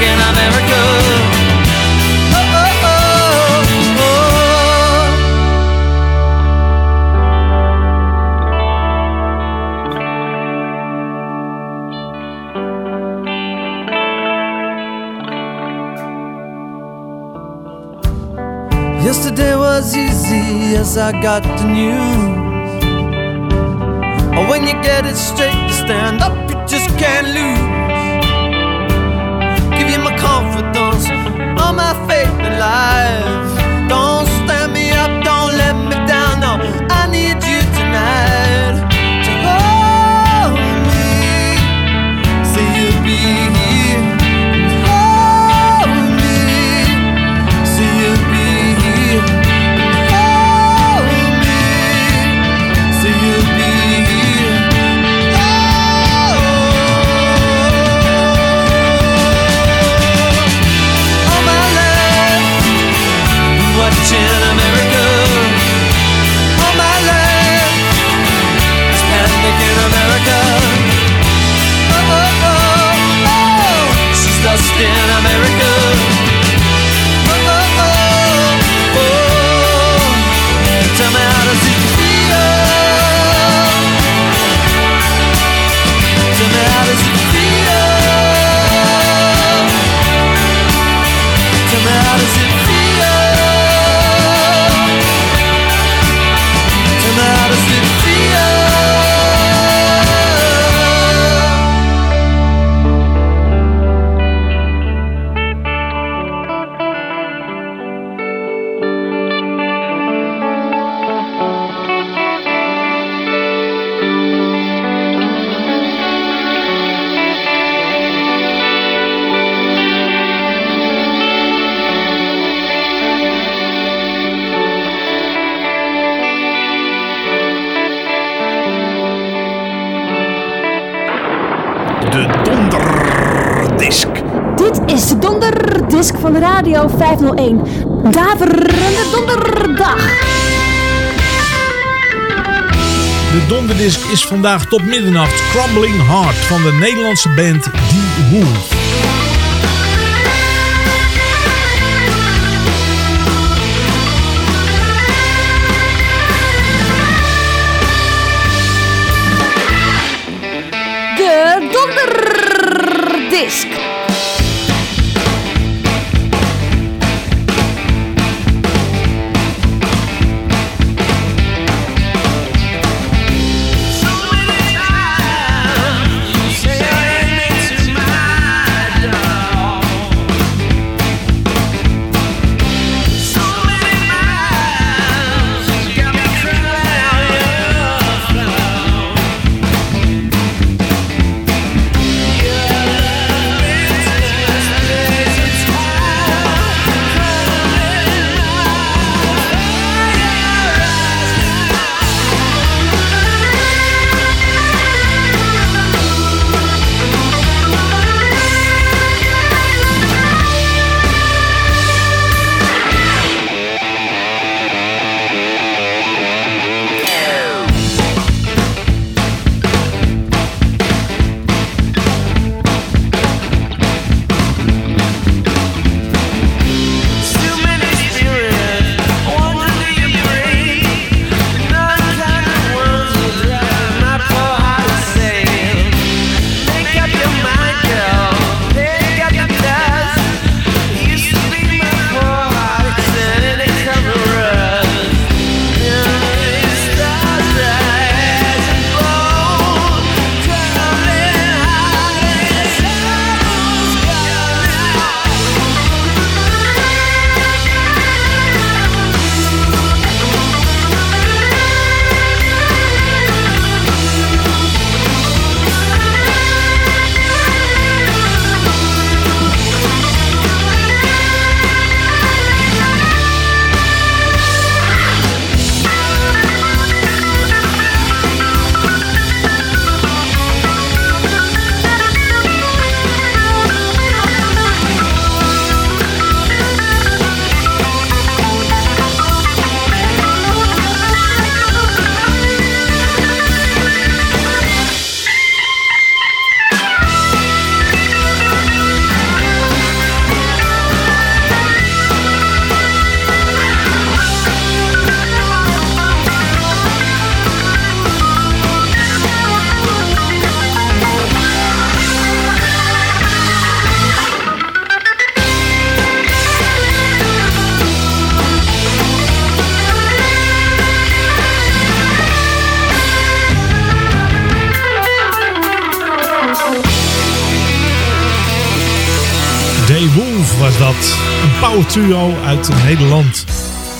Panic in America. Oh, oh, oh, oh. Yesterday was easy as I got the news. When you get it straight, you stand up, you just can't lose. Life. In America. Radio 501. Daverende donderdag. De donderdisk is vandaag tot middernacht Crumbling Heart van de Nederlandse band Die Wolf. De donderdisk. Een power trio uit Nederland.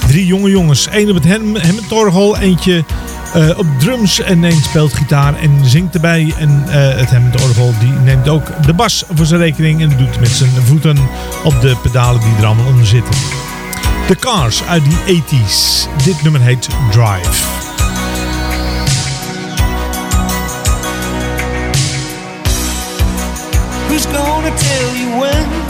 Drie jonge jongens. Eén op het eentje eh, op drums en één speelt gitaar en zingt erbij. En eh, het Hammond-orgel die neemt ook de bas voor zijn rekening en doet met zijn voeten op de pedalen die er allemaal onder zitten. De Cars uit die 80s. Dit nummer heet Drive. Who's gonna tell you when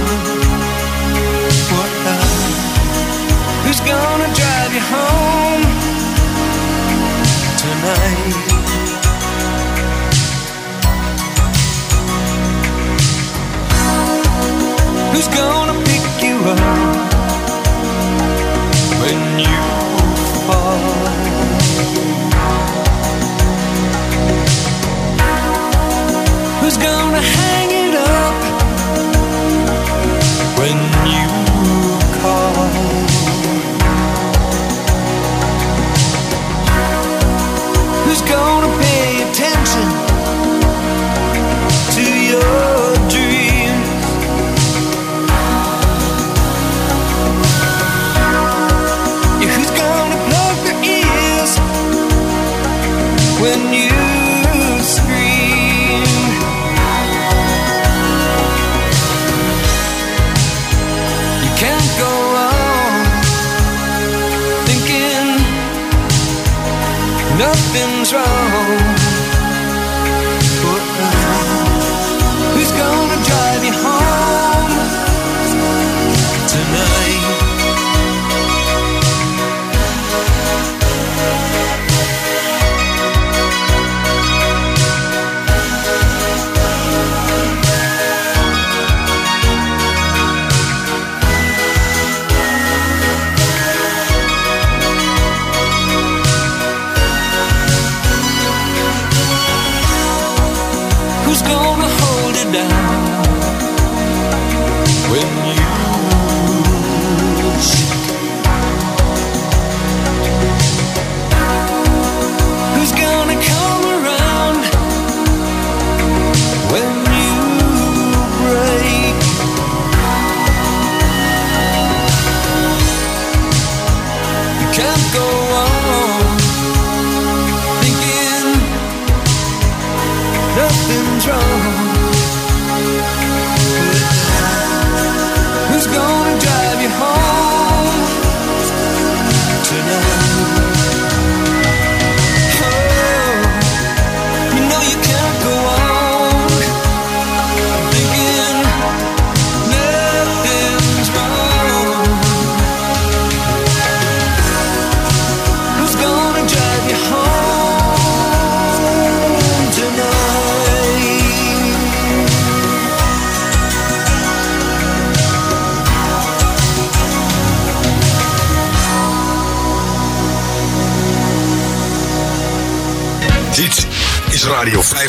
Drive you home tonight? Who's gonna something's wrong.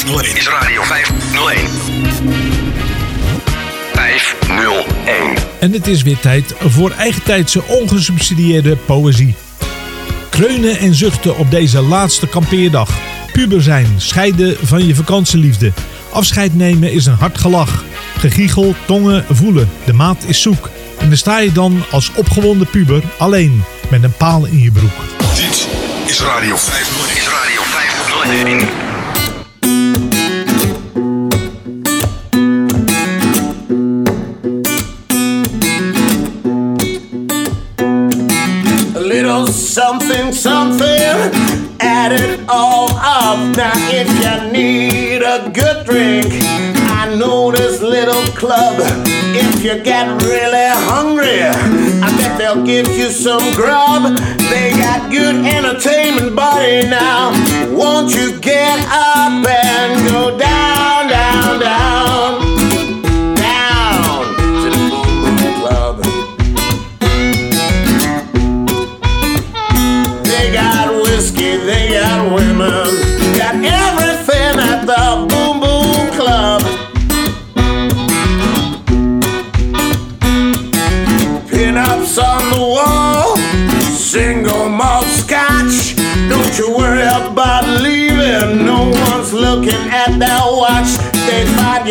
501. Is Radio 501. 501. En het is weer tijd voor eigentijdse ongesubsidieerde poëzie. Kreunen en zuchten op deze laatste kampeerdag. Puber zijn, scheiden van je vakantieliefde. Afscheid nemen is een hard gelach. Gegiegel, tongen, voelen, de maat is zoek. En dan sta je dan als opgewonden puber alleen met een paal in je broek. Dit is Radio 501. Is Radio 501. Club. If you get really hungry, I bet they'll give you some grub. They got good entertainment, buddy. Now,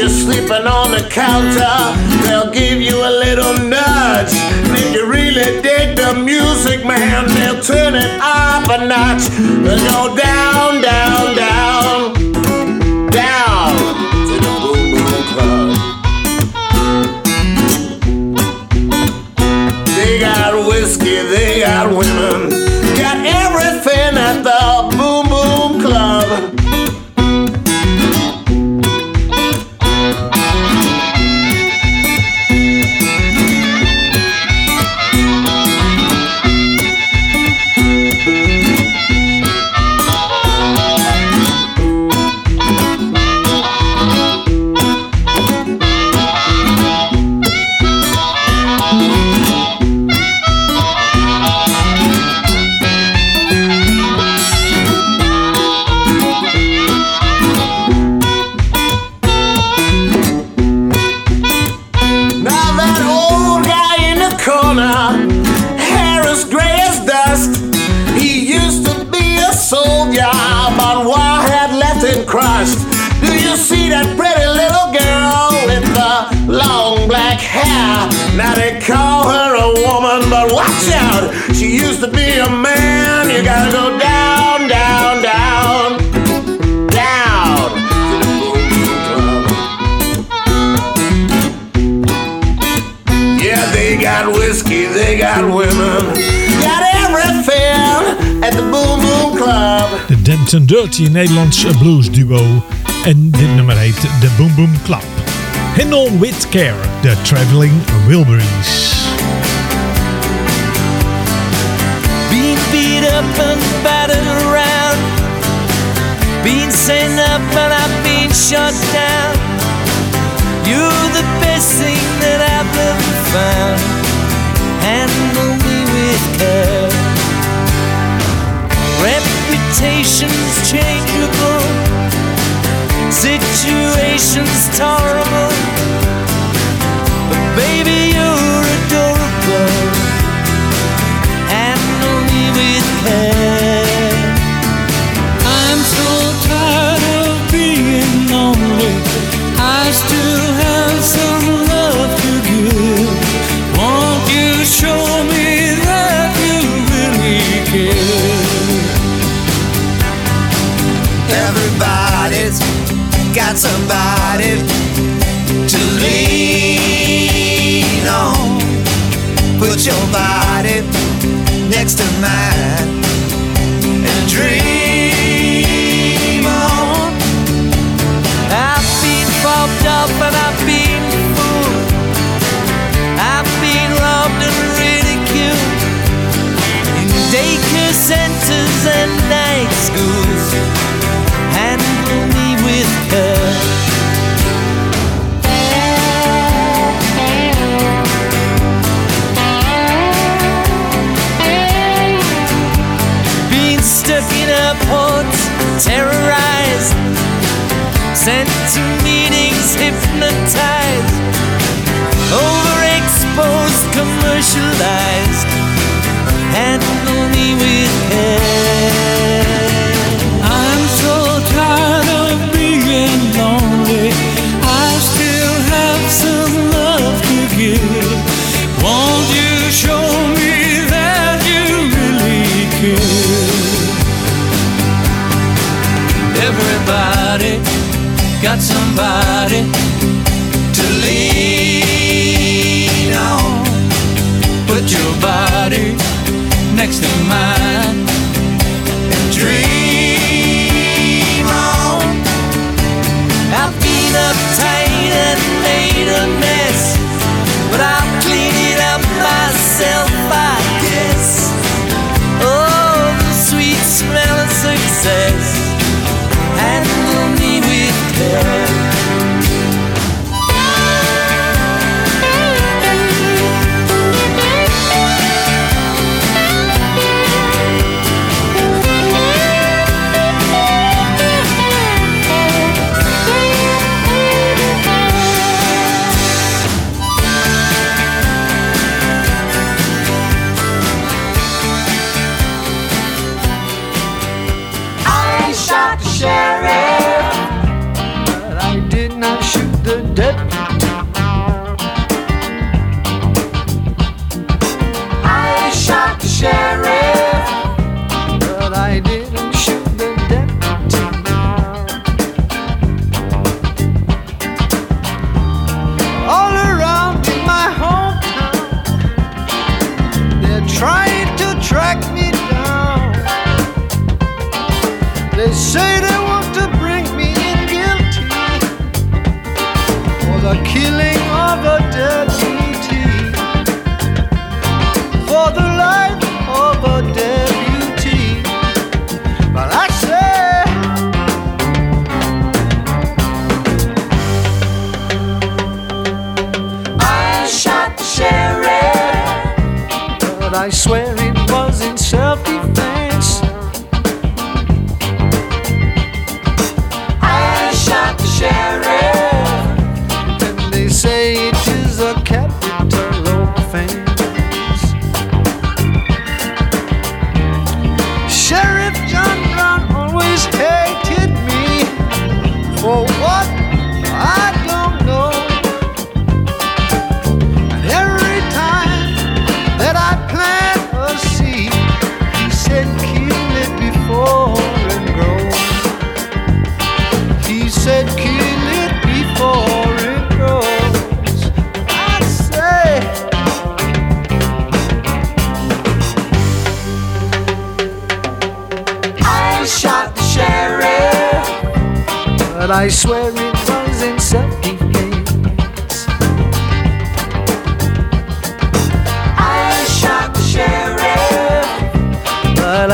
Find sleeping on the counter. They'll give you a little nudge. And if you really dig the music, man, they'll turn it up a notch. They'll go down, down, down to be a man. You gotta go down, down, down, down. Yeah, they got whiskey, they got women, got everything at the Boom Boom Club. De and Dirty Nederlands blues duo. En dit nummer heet The Boom Boom Club. Handle with Care, The Traveling Wilburys. Up and I've been shut down. You're the best thing that I've ever found. Handle me with care. Reputation's changeable. Situation's tolerable. Somebody to lean on. Put your body next to mine and dream on. I've been fucked up and I've been fooled. I've been robbed and ridiculed in daycare centers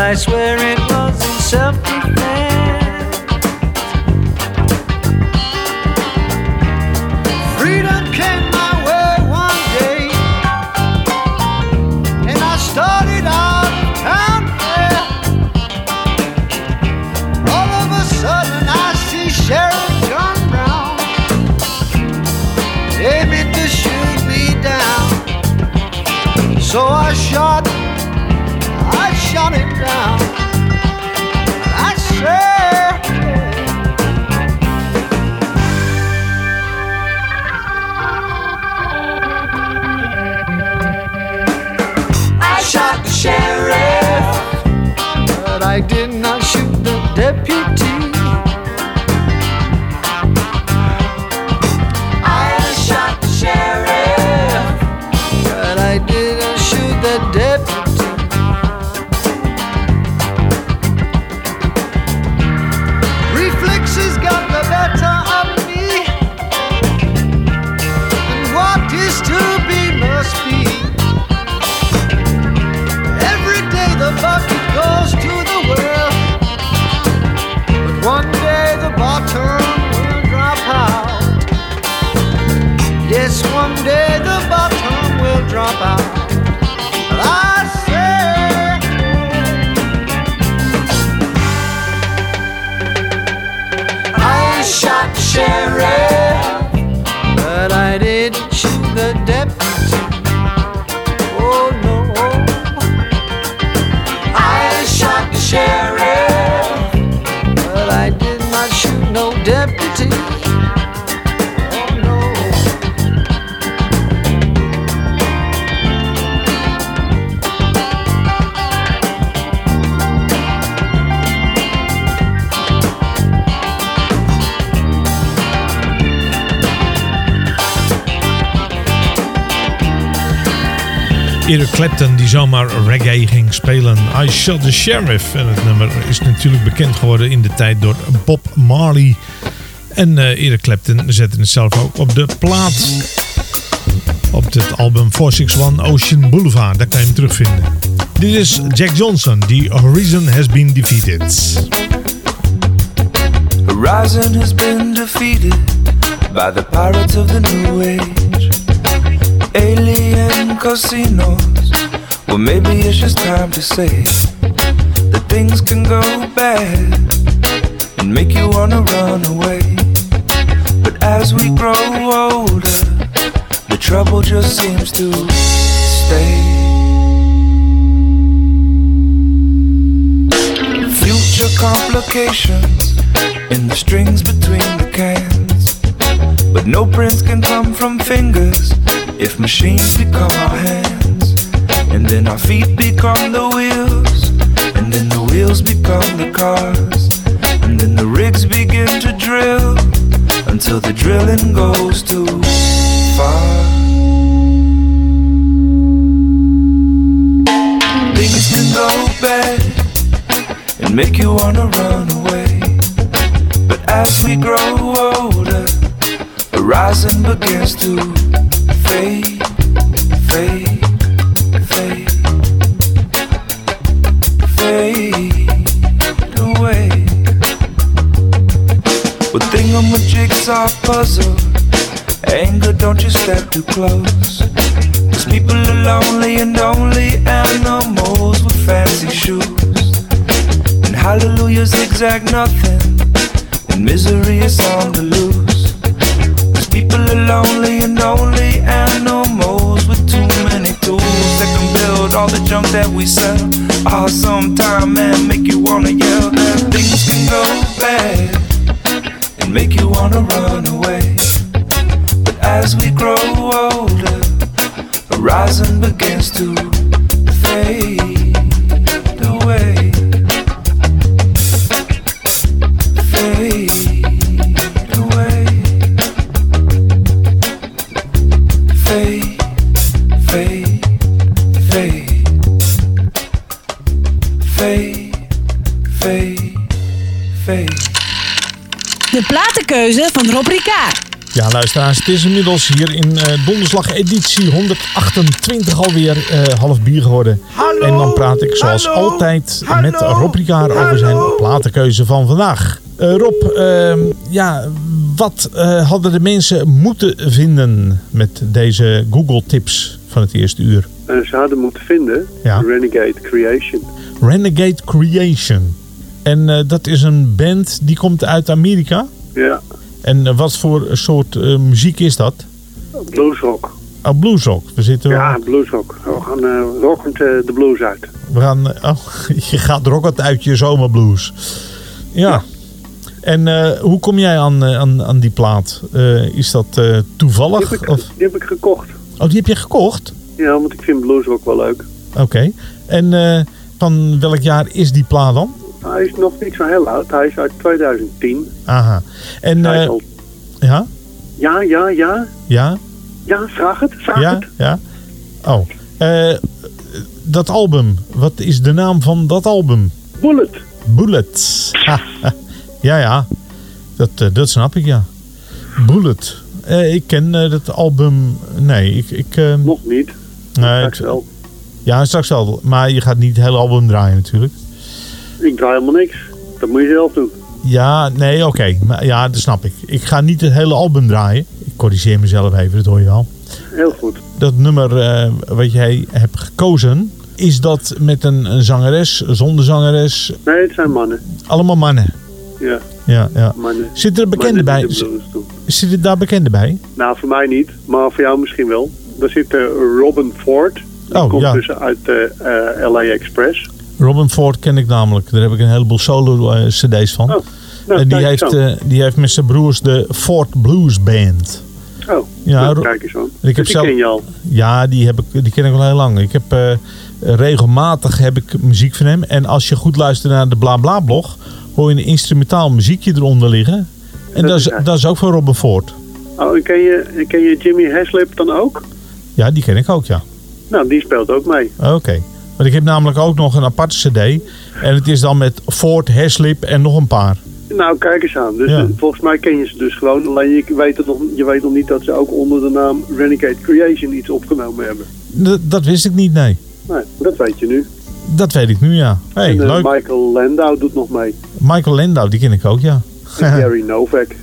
I swear it was I did Eric Clapton die zomaar reggae ging spelen. I Shot the Sheriff. En het nummer is natuurlijk bekend geworden in de tijd door Bob Marley. En eh Eric Clapton zette het zelf ook op de plaat. Op het album 461 Ocean Boulevard. Daar kan je hem terugvinden. Dit is Jack Johnson. The Horizon has been defeated. Horizon has been defeated by the pirates of the new age. Alien casinos. Well, maybe it's just time to say that things can go bad and make you wanna run away. But as we grow older, the trouble just seems to stay. Future complications in the strings between the cans. But no prints can come from fingers if machines become our hands. And then our feet become the wheels. And then the wheels become the cars. And then the rigs begin to drill until the drilling goes too far. Things can go bad and make you wanna run away. But as we grow older, the horizon begins to zigzag nothing when misery is on the loose. People are lonely and only animals with too many tools that can build all the junk that we sell. Ah, sometime man make you wanna yell. that Things can go bad and make you wanna run away. But as we grow older, horizon begins to fade De platenkeuze van Rob Ricard. Ja, luisteraars, het is inmiddels hier in eh, donderslag editie 128 alweer eh, half bier geworden. en dan praat ik zoals altijd met Rob Ricard over zijn platenkeuze van vandaag. Eh, Rob, ehm, ja, wat eh, hadden de mensen moeten vinden met deze Google tips van het eerste uur? Ze hadden moeten vinden Ja. Renegade Creation. Renegade Creation. En eh, dat is een band die komt uit Amerika. Ja, En eh, wat voor soort eh, muziek is dat? bluesrock. Oh, bluesrock. We zitten Ja, bluesrock. We gaan rockend eh, de blues uit. We gaan, oh, [LAUGHS] je gaat rockend uit je zomerblues. Ja. En hoe kom jij aan, aan, aan die plaat? Is dat eh, Die toevallig? heb, ik, Of, die heb ik gekocht. oh, die heb je gekocht? Ja, want ik vind bluesrock wel leuk. Oké. En van welk jaar is die plaat dan? Hij is nog niet zo heel oud. Hij is uit 2010. Aha. En, Hij is eh, al- ja? Ja, ja, ja. Ja? Ja, vraag het. Vraag Ja? het. Ja? Oh. Eh, dat album. Wat is de naam van dat album? Bullet. Bullet. Ha, ha. ja, ja. Dat, eh, dat snap ik, ja. Bullet. Ik ken dat album... Nee, ik... ik eh, Nog niet. nee, Straks ik- wel. Ja, straks wel. Maar je gaat niet het hele album draaien natuurlijk. Ik draai helemaal niks. Dat moet je zelf doen. Ja, nee, oké. Maar Ja, dat snap ik. Ik ga niet het hele album draaien. Ik corrigeer mezelf even, dat hoor je wel. Heel goed. Dat nummer eh, wat jij hebt gekozen... Is dat met een, een zangeres, zonder zangeres? Nee, het zijn mannen. Allemaal mannen. Ja, Ja, ja. mannen. Zitten er bekenden bij? De doen. Zitten daar bekenden bij? Nou, voor mij niet, maar voor jou misschien wel. Daar zit eh, Robin Ford. Die Oh, komt ja. dus uit eh, eh, LA Express. Robin Ford ken ik namelijk. Daar heb ik een heleboel solo-cd's van. nou, en die heeft, eh, die heeft met zijn broers de Ford Blues Band. Oh, Ja, nou, kijk eens aan. Ik Dus heb die zelf- ken je al. Ja, die, heb ik, die ken ik al heel lang. Ik heb eh, regelmatig heb ik muziek van hem. En als je goed luistert naar de Bla Bla blog, hoor je een instrumentaal muziekje eronder liggen. En dat, is, dat is ook van Robin Ford. Oh, en ken je, ken je Jimmy Haslip dan ook? Ja, die ken ik ook, ja. Nou, die speelt ook mee. Oké. Want ik heb namelijk ook nog een aparte cd. En het is dan met Ford, Haslip en nog een paar. Nou, kijk eens aan. Dus Ja. eh, volgens mij ken je ze dus gewoon. Alleen je weet, het nog, je weet nog niet dat ze ook onder de naam Renegade Creation iets opgenomen hebben. Dat, dat wist ik niet, nee. Nee, dat weet je nu. Dat weet ik nu, ja. Hey, en eh, leuk. Michael Landau doet nog mee. Michael Landau, die ken ik ook, ja. En [LAUGHS] Gary Novak,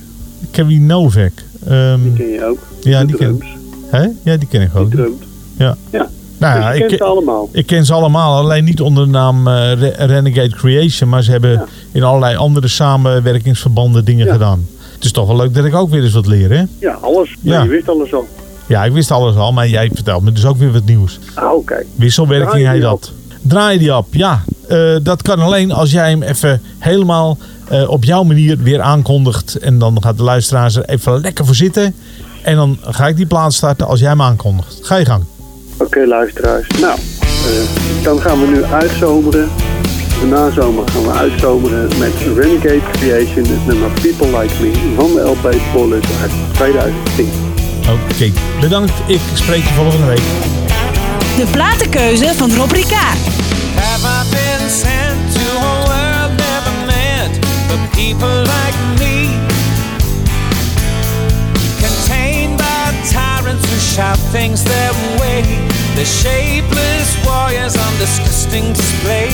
Kevin Novak. Ehm, die ken je ook. ja, De die ken, drums. hè? ja, die ken ik ook. drumt. Ja. Ja. Nou ik, kent ze allemaal. ik ken ze allemaal, alleen niet onder de naam eh, Re- Renegade Creation. Maar ze hebben in allerlei andere samenwerkingsverbanden dingen gedaan. Het is toch wel leuk dat ik ook weer eens wat leer, hè? Ja, alles. Ja. Je wist alles al. Ja, ik wist alles al, maar jij vertelt me dus ook weer wat nieuws. Ah, oké. Wisselwerking heet die dat. Draai die op, ja. Eh, dat kan alleen als jij hem even helemaal eh, op jouw manier weer aankondigt. En dan gaat de luisteraar er even lekker voor zitten. En dan ga ik die plaat starten als jij hem aankondigt. Ga je gang. Oké, luisteraars. Nou, eh, dan gaan we nu uitzomeren. De nazomer gaan we uitzomeren met Renegade Creation, het nummer People Like Me van de LP Bullet uit 2010. Oké, bedankt. Ik spreek je volgende week. De platenkeuze van Rob Ricard. Have I been sent to a world never meant for people like me? Shout things their way. They're shapeless warriors on disgusting display.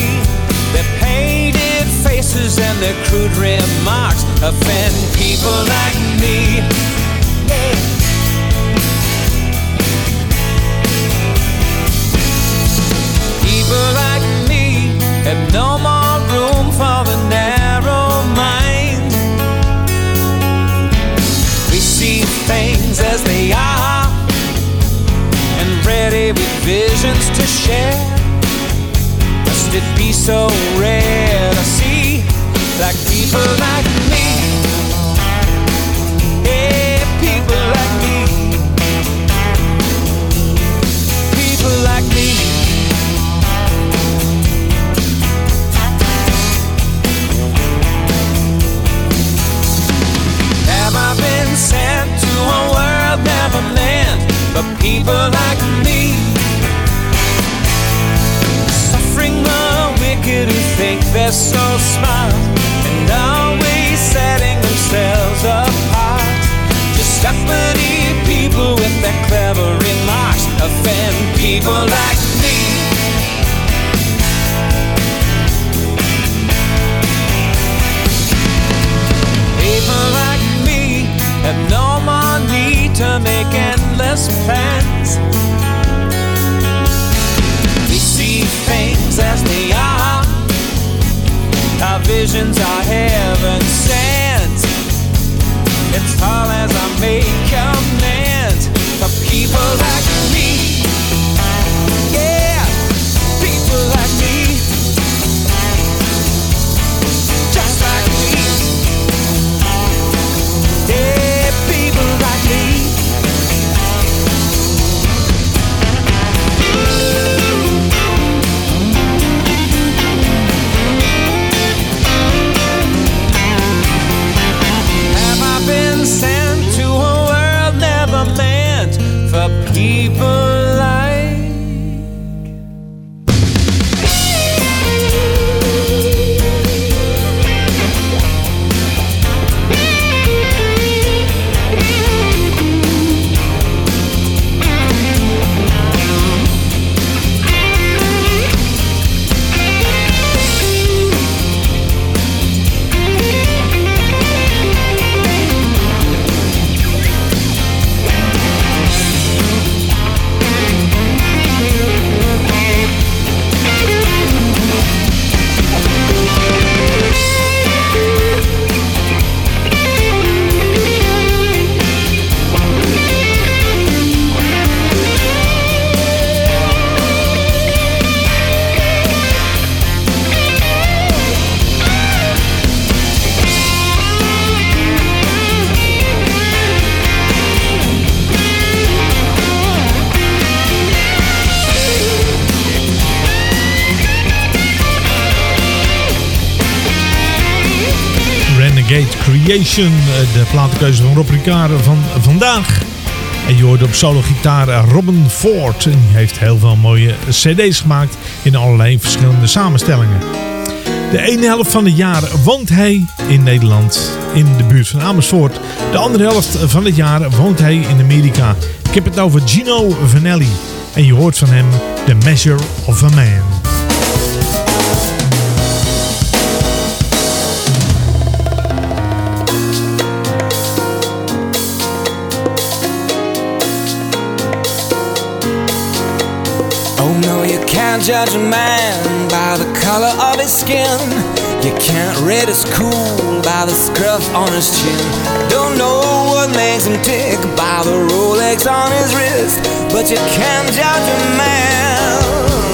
Their painted faces and their crude remarks offend people like me. People like me have no more room for the narrow mind. We see things as they are ready with visions to share. Must it be so rare to see like people like me? Yeah, people like me. People like me. Have I been sent to a world never meant people like me? Suffering the wicked who think they're so smart and always setting themselves apart. Just uppity people with their clever remarks offend people like endless plans. We see things as they are. Our visions are heaven sent. It's tall as I make commands Eh, de platenkeuze van Rob Ricard van vandaag. En je hoort op solo-gitaar eh, Robin Ford. En die heeft heel veel mooie cd's gemaakt in allerlei verschillende samenstellingen. De ene helft van het jaar woont hij in Nederland, in de buurt van Amersfoort. De andere helft van het jaar woont hij in Amerika. Ik heb het over Gino Vanelli. En je hoort van hem The Measure of a Man. Oh no, you can't judge a man by the color of his skin. You can't read his cool by the scruff on his chin. Don't know what makes him tick by the Rolex on his wrist, but you can't judge a man.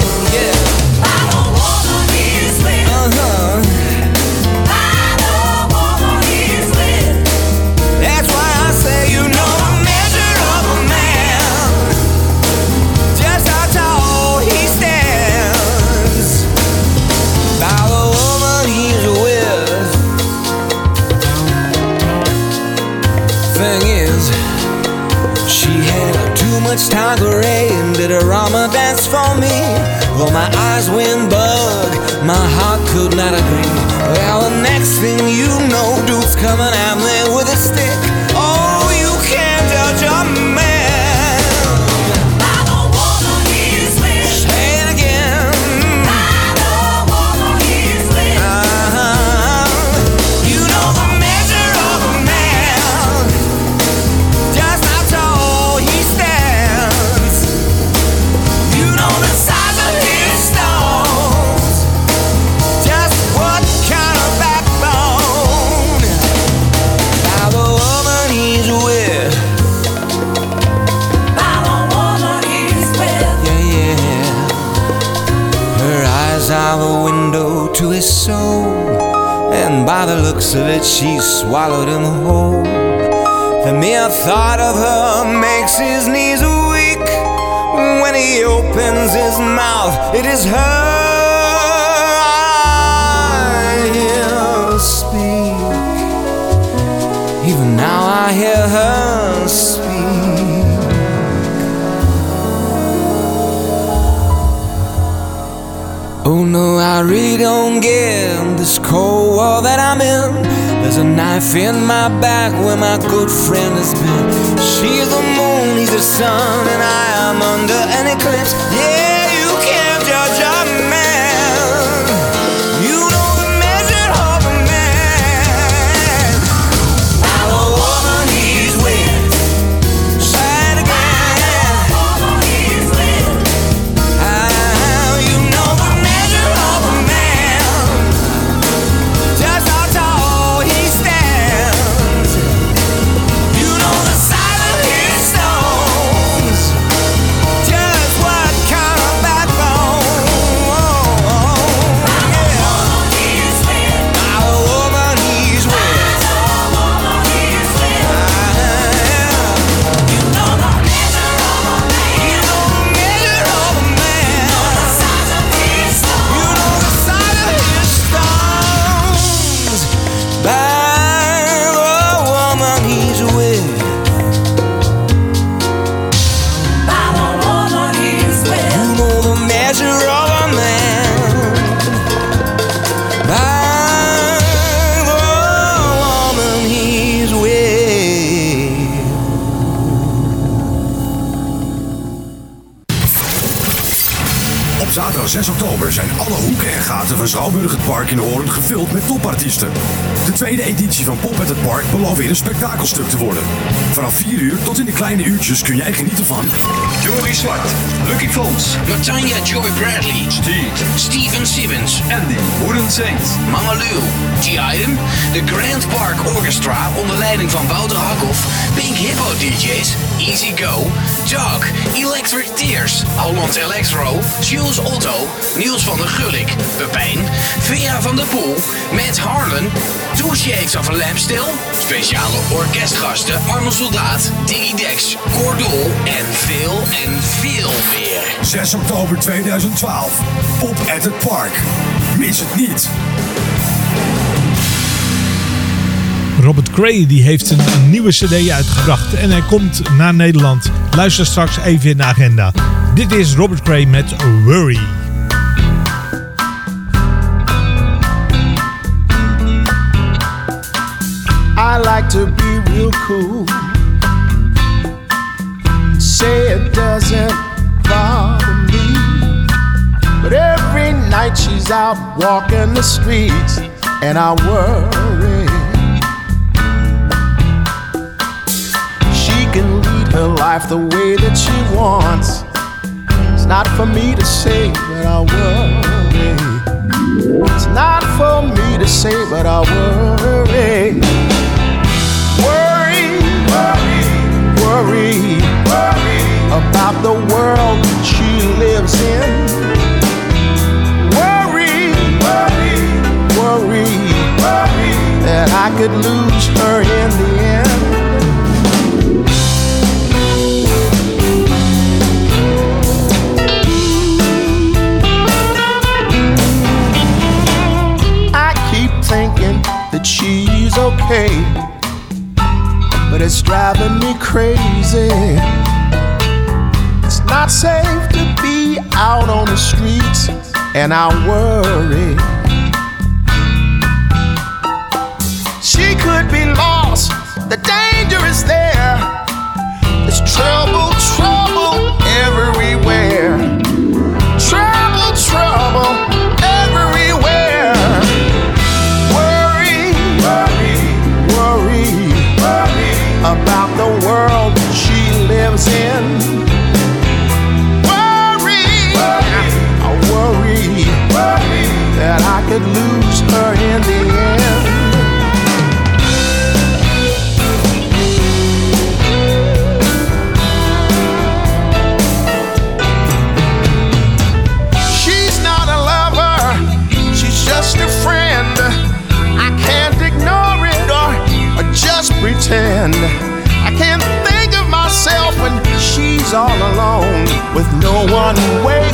Much Tanqueray and did a Rama dance for me. Though my eyes went bug, my heart could not agree. Well, the next thing you know, dude's coming at me with a stick. By the looks of it, she swallowed him whole. The mere thought of her makes his knees weak. When he opens his mouth, it is her hear speak. Even now I hear her speak. No, I really don't get this cold war that I'm in. There's a knife in my back where my good friend has been. She's the moon, he's the sun, and I am under an eclipse. Yeah, alle hoeken en gaten van Schouwburg het Park in Hoorn gevuld met topartiesten. De tweede editie van Pop at het Park belooft weer een spektakelstuk te worden. Vanaf 4 uur tot in de kleine uurtjes kun jij genieten van... Joey Zwart, Lucky Fons, Natanja Joy Bradley, Steve, Steven Simmons, Andy, Wooden Saints, Mama Lou, G-Item, de Grand Park Orchestra onder leiding van Wouter Hakhoff, Pink Hippo DJ's, Easy Go, Dog, Electric Tears, Holland Electro, Jules Otto, Niels van der Gulik, Pepijn, Vera van der Poel, Matt Harlan, Two Shades of a Lamp Still, speciale orkestgasten Arno Soldaat, Diggy Dex, Cordol en veel en veel meer. 6 oktober 2012. Pop at het Park. Mis het niet. Cray die heeft een, nieuwe cd uitgebracht en hij komt naar Nederland. Luister straks even in de agenda. Dit is Robert Cray met Worry. I like to be real cool. Say it doesn't bother me. But every night she's out walking the streets, and I worry. Life the way that she wants. It's not for me to say, but I worry. It's not for me to say, but I worry. Worry, worry, worry, worry about the world that she lives in. Worry, worry, worry, worry that I could lose her in the and I worry. No one waiting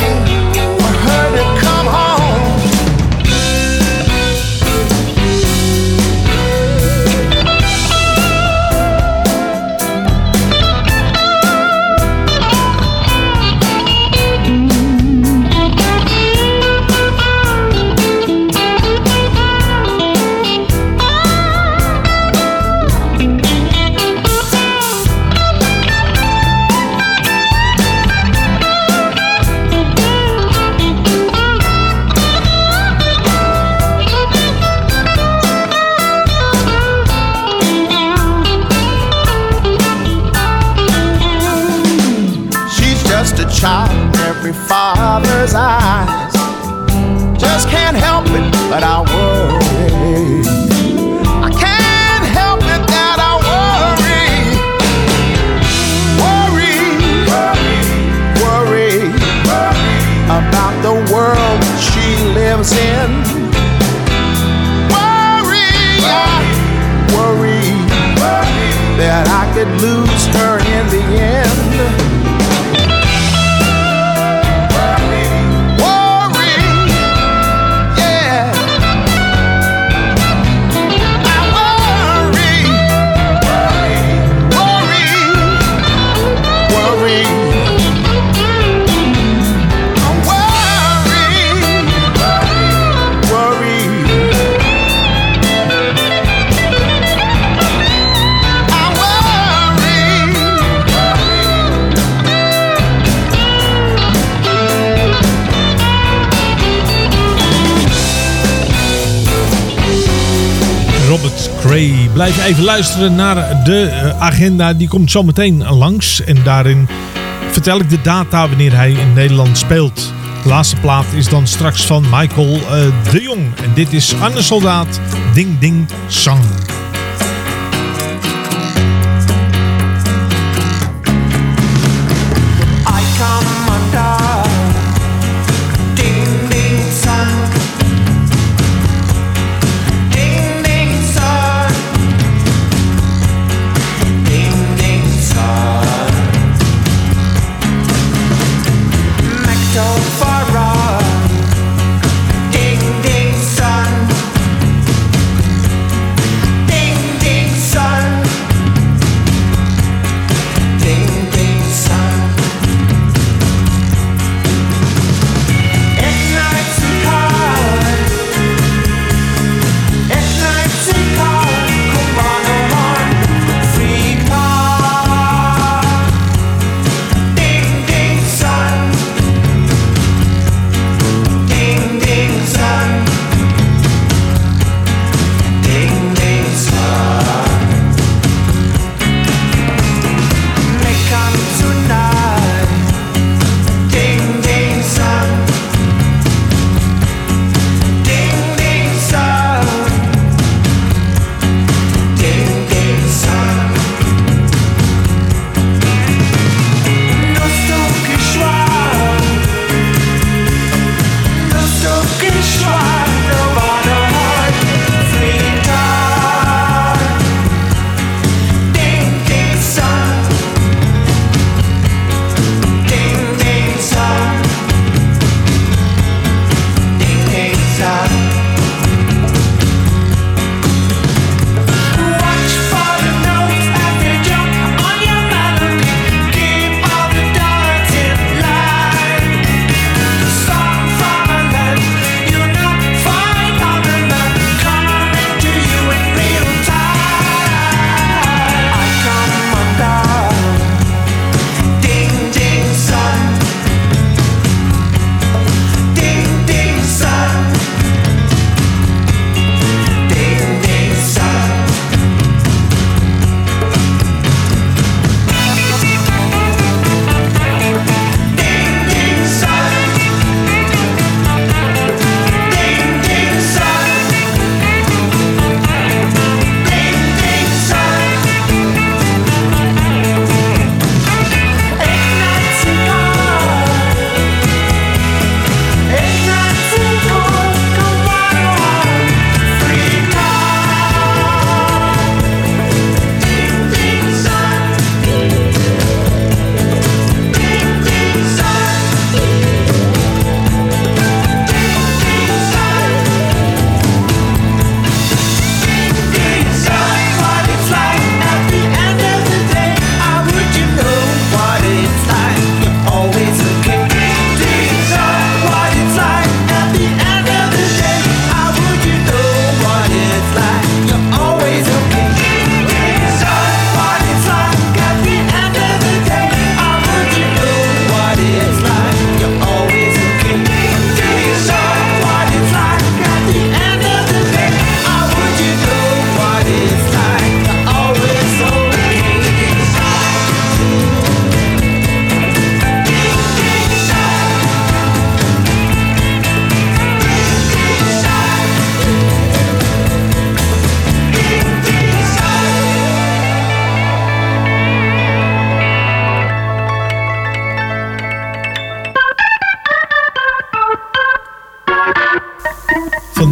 Blijf even luisteren naar de eh, agenda. Die komt zometeen langs. En daarin vertel ik de data wanneer hij in Nederland speelt. De laatste plaat is dan straks van Michael eh, de Jong. En dit is Anne Soldaat, Ding Ding Sang.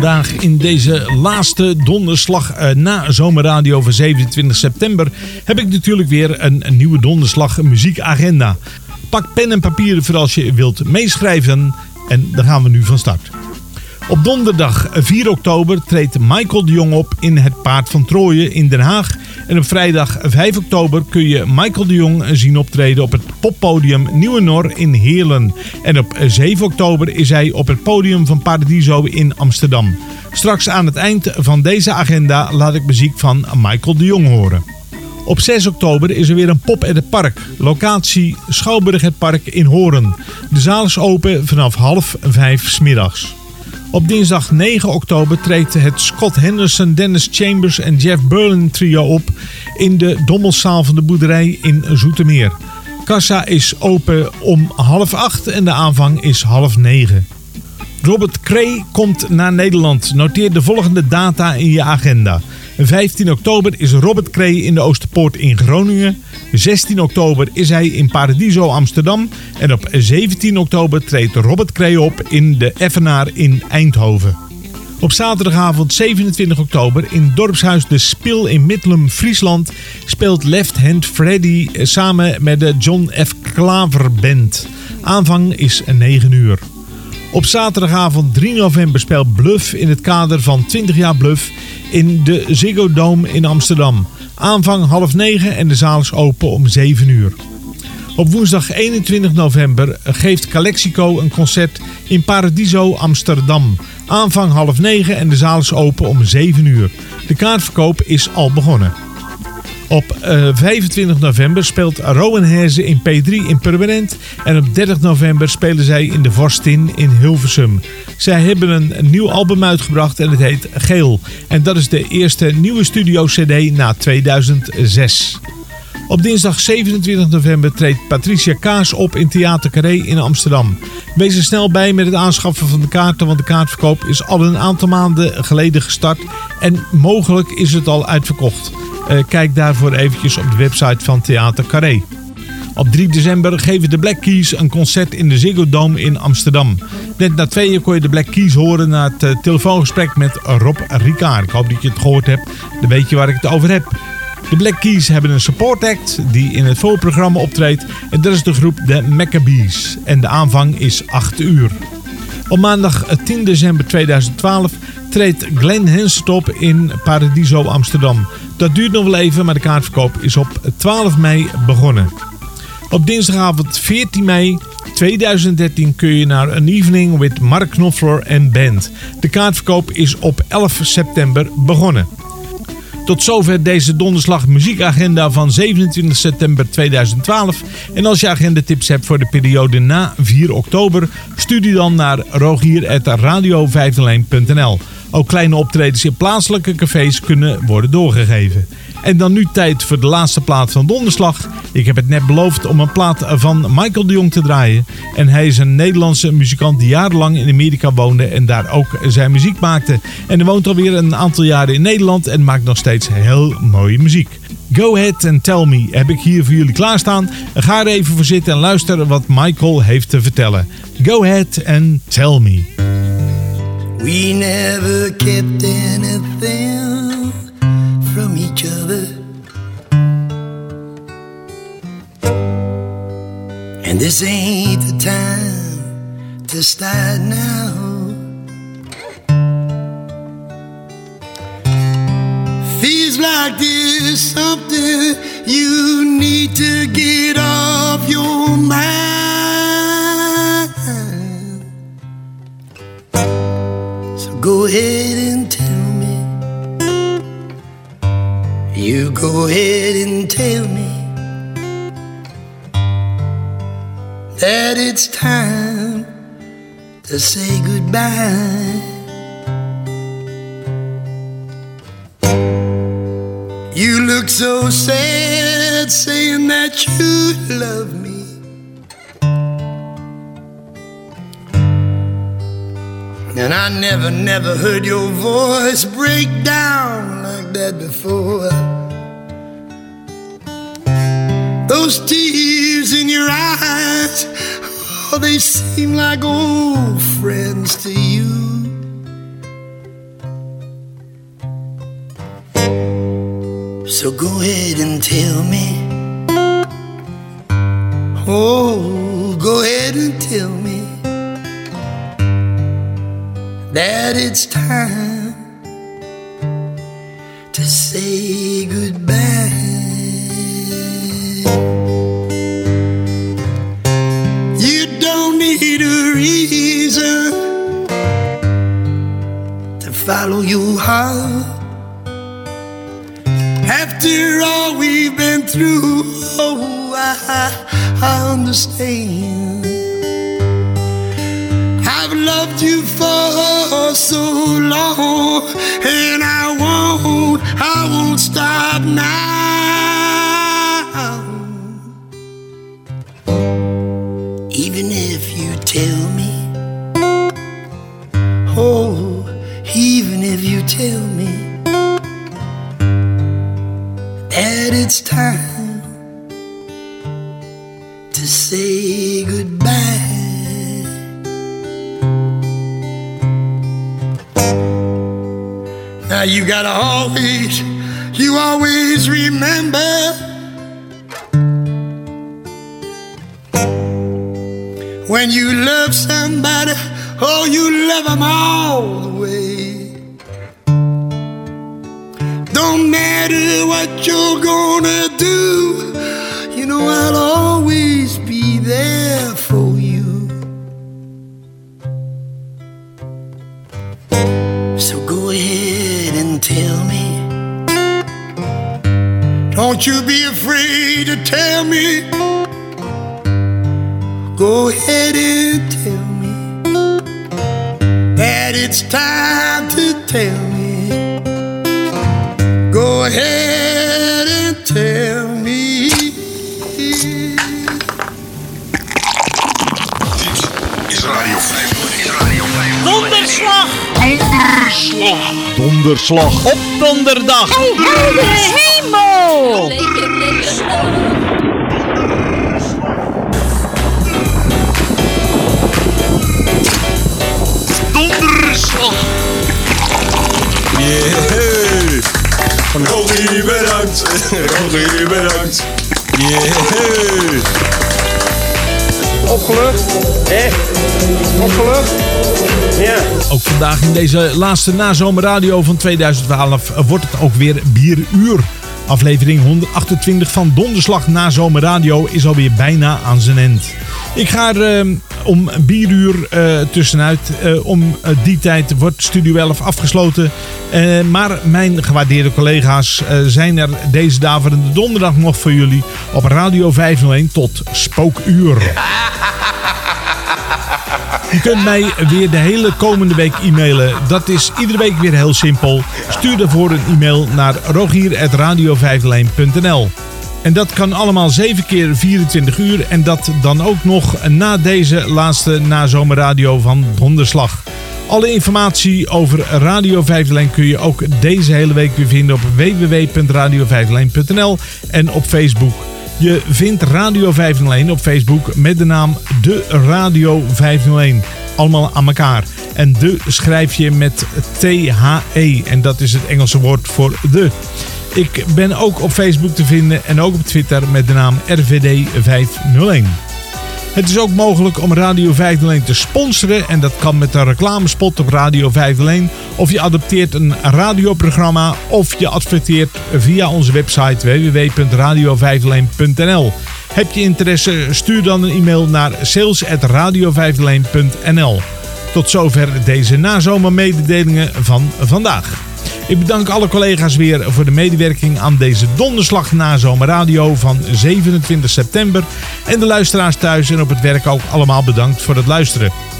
Vandaag in deze laatste donderslag eh, na zomerradio van 27 september heb ik natuurlijk weer een, nieuwe donderslag muziekagenda. Pak pen en papier voor als je wilt meeschrijven en dan gaan we nu van start. Op donderdag 4 oktober treedt Michael de Jong op in het Paard van Trooien in Den Haag. En op vrijdag 5 oktober kun je Michael de Jong zien optreden op het poppodium Nieuwe Nor in Heerlen. En op 7 oktober is hij op het podium van Paradiso in Amsterdam. Straks aan het eind van deze agenda laat ik muziek van Michael de Jong horen. Op 6 oktober is er weer een pop at het park. Locatie Schouwburg het Park in Horen. De zaal is open vanaf half vijf 's middags. Op dinsdag 9 oktober treedt het Scott Henderson, Dennis Chambers en Jeff Berlin trio op in de Dommelzaal van de boerderij in Zoetermeer. Kassa is open om half acht en de aanvang is half negen. Robert Cray komt naar Nederland. Noteer de volgende data in je agenda. 15 oktober is Robert Cray in de Oosterpoort in Groningen. 16 oktober is hij in Paradiso Amsterdam. En op 17 oktober treedt Robert Cray op in de Effenaar in Eindhoven. Op zaterdagavond 27 oktober in dorpshuis De Spil in Middelum, Friesland speelt Left Hand Freddy samen met de John F. Klaver Band. Aanvang is 9 uur. Op zaterdagavond 3 november speelt Bluff in het kader van 20 jaar Bluff in de Ziggo Dome in Amsterdam. Aanvang half 9 en de zaal is open om 7 uur. Op woensdag 21 november geeft Calexico een concert in Paradiso Amsterdam. Aanvang half 9 en de zaal is open om 7 uur. De kaartverkoop is al begonnen. Op eh, 25 november speelt Rowan Herze in P3 in Permanent. En op 30 november spelen zij in de Vorstin in Hilversum. Zij hebben een, een nieuw album uitgebracht en het heet Geel. En dat is de eerste nieuwe studio-cd na 2006. Op dinsdag 27 november treedt Patricia Kaas op in Theater Carré in Amsterdam. Wees er snel bij met het aanschaffen van de kaarten, want de kaartverkoop is al een aantal maanden geleden gestart. En mogelijk is het al uitverkocht. Eh, kijk daarvoor eventjes op de website van Theater Carré. Op 3 december geven de Black Keys een concert in de Ziggo Dome in Amsterdam. Net na twee uur kon je de Black Keys horen na het eh, telefoongesprek met Rob Ricard. Ik hoop dat je het gehoord hebt, dan weet je waar ik het over heb. De Black Keys hebben een support act die in het voorprogramma optreedt. En dat is de groep de Maccabees. En de aanvang is 8 uur. Op maandag 10 december 2012 treedt Glenn Henset op in Paradiso Amsterdam. Dat duurt nog wel even, maar de kaartverkoop is op 12 mei begonnen. Op dinsdagavond 14 mei 2013 kun je naar een evening with Mark Knopfler en band. De kaartverkoop is op 11 september begonnen. Tot zover deze donderslag muziekagenda van 27 september 2012. En als je agendatips hebt voor de periode na 4 oktober, stuur die dan naar rogier.radio501.nl. Ook kleine optredens in plaatselijke cafés kunnen worden doorgegeven. En dan nu tijd voor de laatste plaat van Donderslag. Ik heb het net beloofd om een plaat van Michael de Jong te draaien. En hij is een Nederlandse muzikant die jarenlang in Amerika woonde en daar ook zijn muziek maakte. En hij woont alweer een aantal jaren in Nederland en maakt nog steeds heel mooie muziek. Go Ahead and Tell Me heb ik hier voor jullie klaarstaan. Ga er even voor zitten en luister wat Michael heeft te vertellen. Go Ahead and Tell Me. We never kept anything from each other. And this ain't the time to start now. Feels like there's something you need to get off your mind. Go ahead and tell me. You go ahead and tell me that it's time to say goodbye. You look so sad saying that you love me. And I never, never heard your voice break down like that before. Those tears in your eyes, oh, they seem like old friends to you. So go ahead and tell me. Oh, go ahead and tell me that it's time to say goodbye. You don't need a reason to follow your heart. After all we've been through, oh, I, I understand. Loved you for so long, and I won't, I won't stop now. Now you gotta always, you always remember when you love somebody, oh, you love them all the way. Don't matter what you're gonna do, you know I'll always be there for Don't you be afraid to tell me. Go ahead and tell me that it's time to tell me. Go ahead and tell me. Is Radio 501. Donderslag! Donderslag. Donderslag. Op donderdag. de hemel! Donderslag. Yeah. Rogier, bedankt. Rogier, bedankt. Yeah. Opgelucht? Echt? Opgelucht? Ja. Ook vandaag in deze laatste nazomerradio van 2012 wordt het ook weer bieruur. Aflevering 128 van Donderslag Nazomerradio is alweer bijna aan zijn end. Ik ga er eh, om bieruur eh, tussenuit. Eh, om eh, die tijd wordt Studio 11 afgesloten. Maar mijn gewaardeerde collega's zijn er deze daverende donderdag nog voor jullie op Radio 501 tot spookuur. [LAUGHS] Je kunt mij weer de hele komende week e-mailen. Dat is iedere week weer heel simpel. Stuur daarvoor een e-mail naar rogier.radio En dat kan allemaal 7 keer 24 uur. En dat dan ook nog na deze laatste nazomerradio van Donderslag. Alle informatie over Radio 501 kun je ook deze hele week weer vinden op www.radio en op Facebook. Je vindt Radio 501 op Facebook met de naam De Radio 501. Allemaal aan elkaar. En de schrijf je met T-H-E. En dat is het Engelse woord voor de. Ik ben ook op Facebook te vinden en ook op Twitter met de naam RVD 501. Het is ook mogelijk om Radio 501 te sponsoren en dat kan met een reclamespot op Radio 501 of je adopteert een radioprogramma of je adverteert via onze website www.radio501.nl. Heb je interesse, stuur dan een e-mail naar sales@radio501.nl. Tot zover deze nazomermededelingen van vandaag. Ik bedank alle collega's weer voor de medewerking aan deze donderslag na zomerradio van 27 september. En de luisteraars thuis en op het werk ook allemaal bedankt voor het luisteren.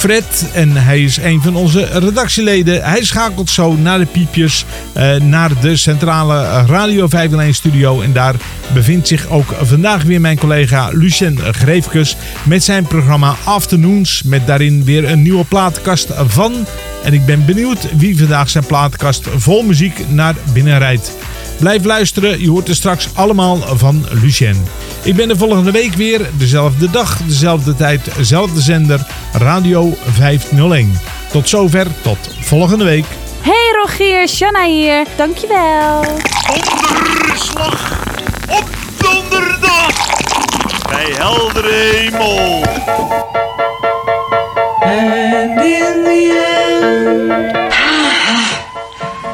Fred, en hij is een van onze redactieleden. Hij schakelt zo naar de piepjes, eh, naar de centrale Radio 501 studio. En daar bevindt zich ook vandaag weer mijn collega Lucien Greefkes met zijn programma Afternoons. Met daarin weer een nieuwe platenkast van. En ik ben benieuwd wie vandaag zijn platenkast vol muziek naar binnen rijdt. Blijf luisteren, je hoort er straks allemaal van Lucien. Ik ben de volgende week weer, dezelfde dag, dezelfde tijd, dezelfde zender, Radio 501. Tot zover, tot volgende week. Hey Rogier, Shanna hier. Dankjewel. Donderslag op donderdag bij heldere hemel. And in the end.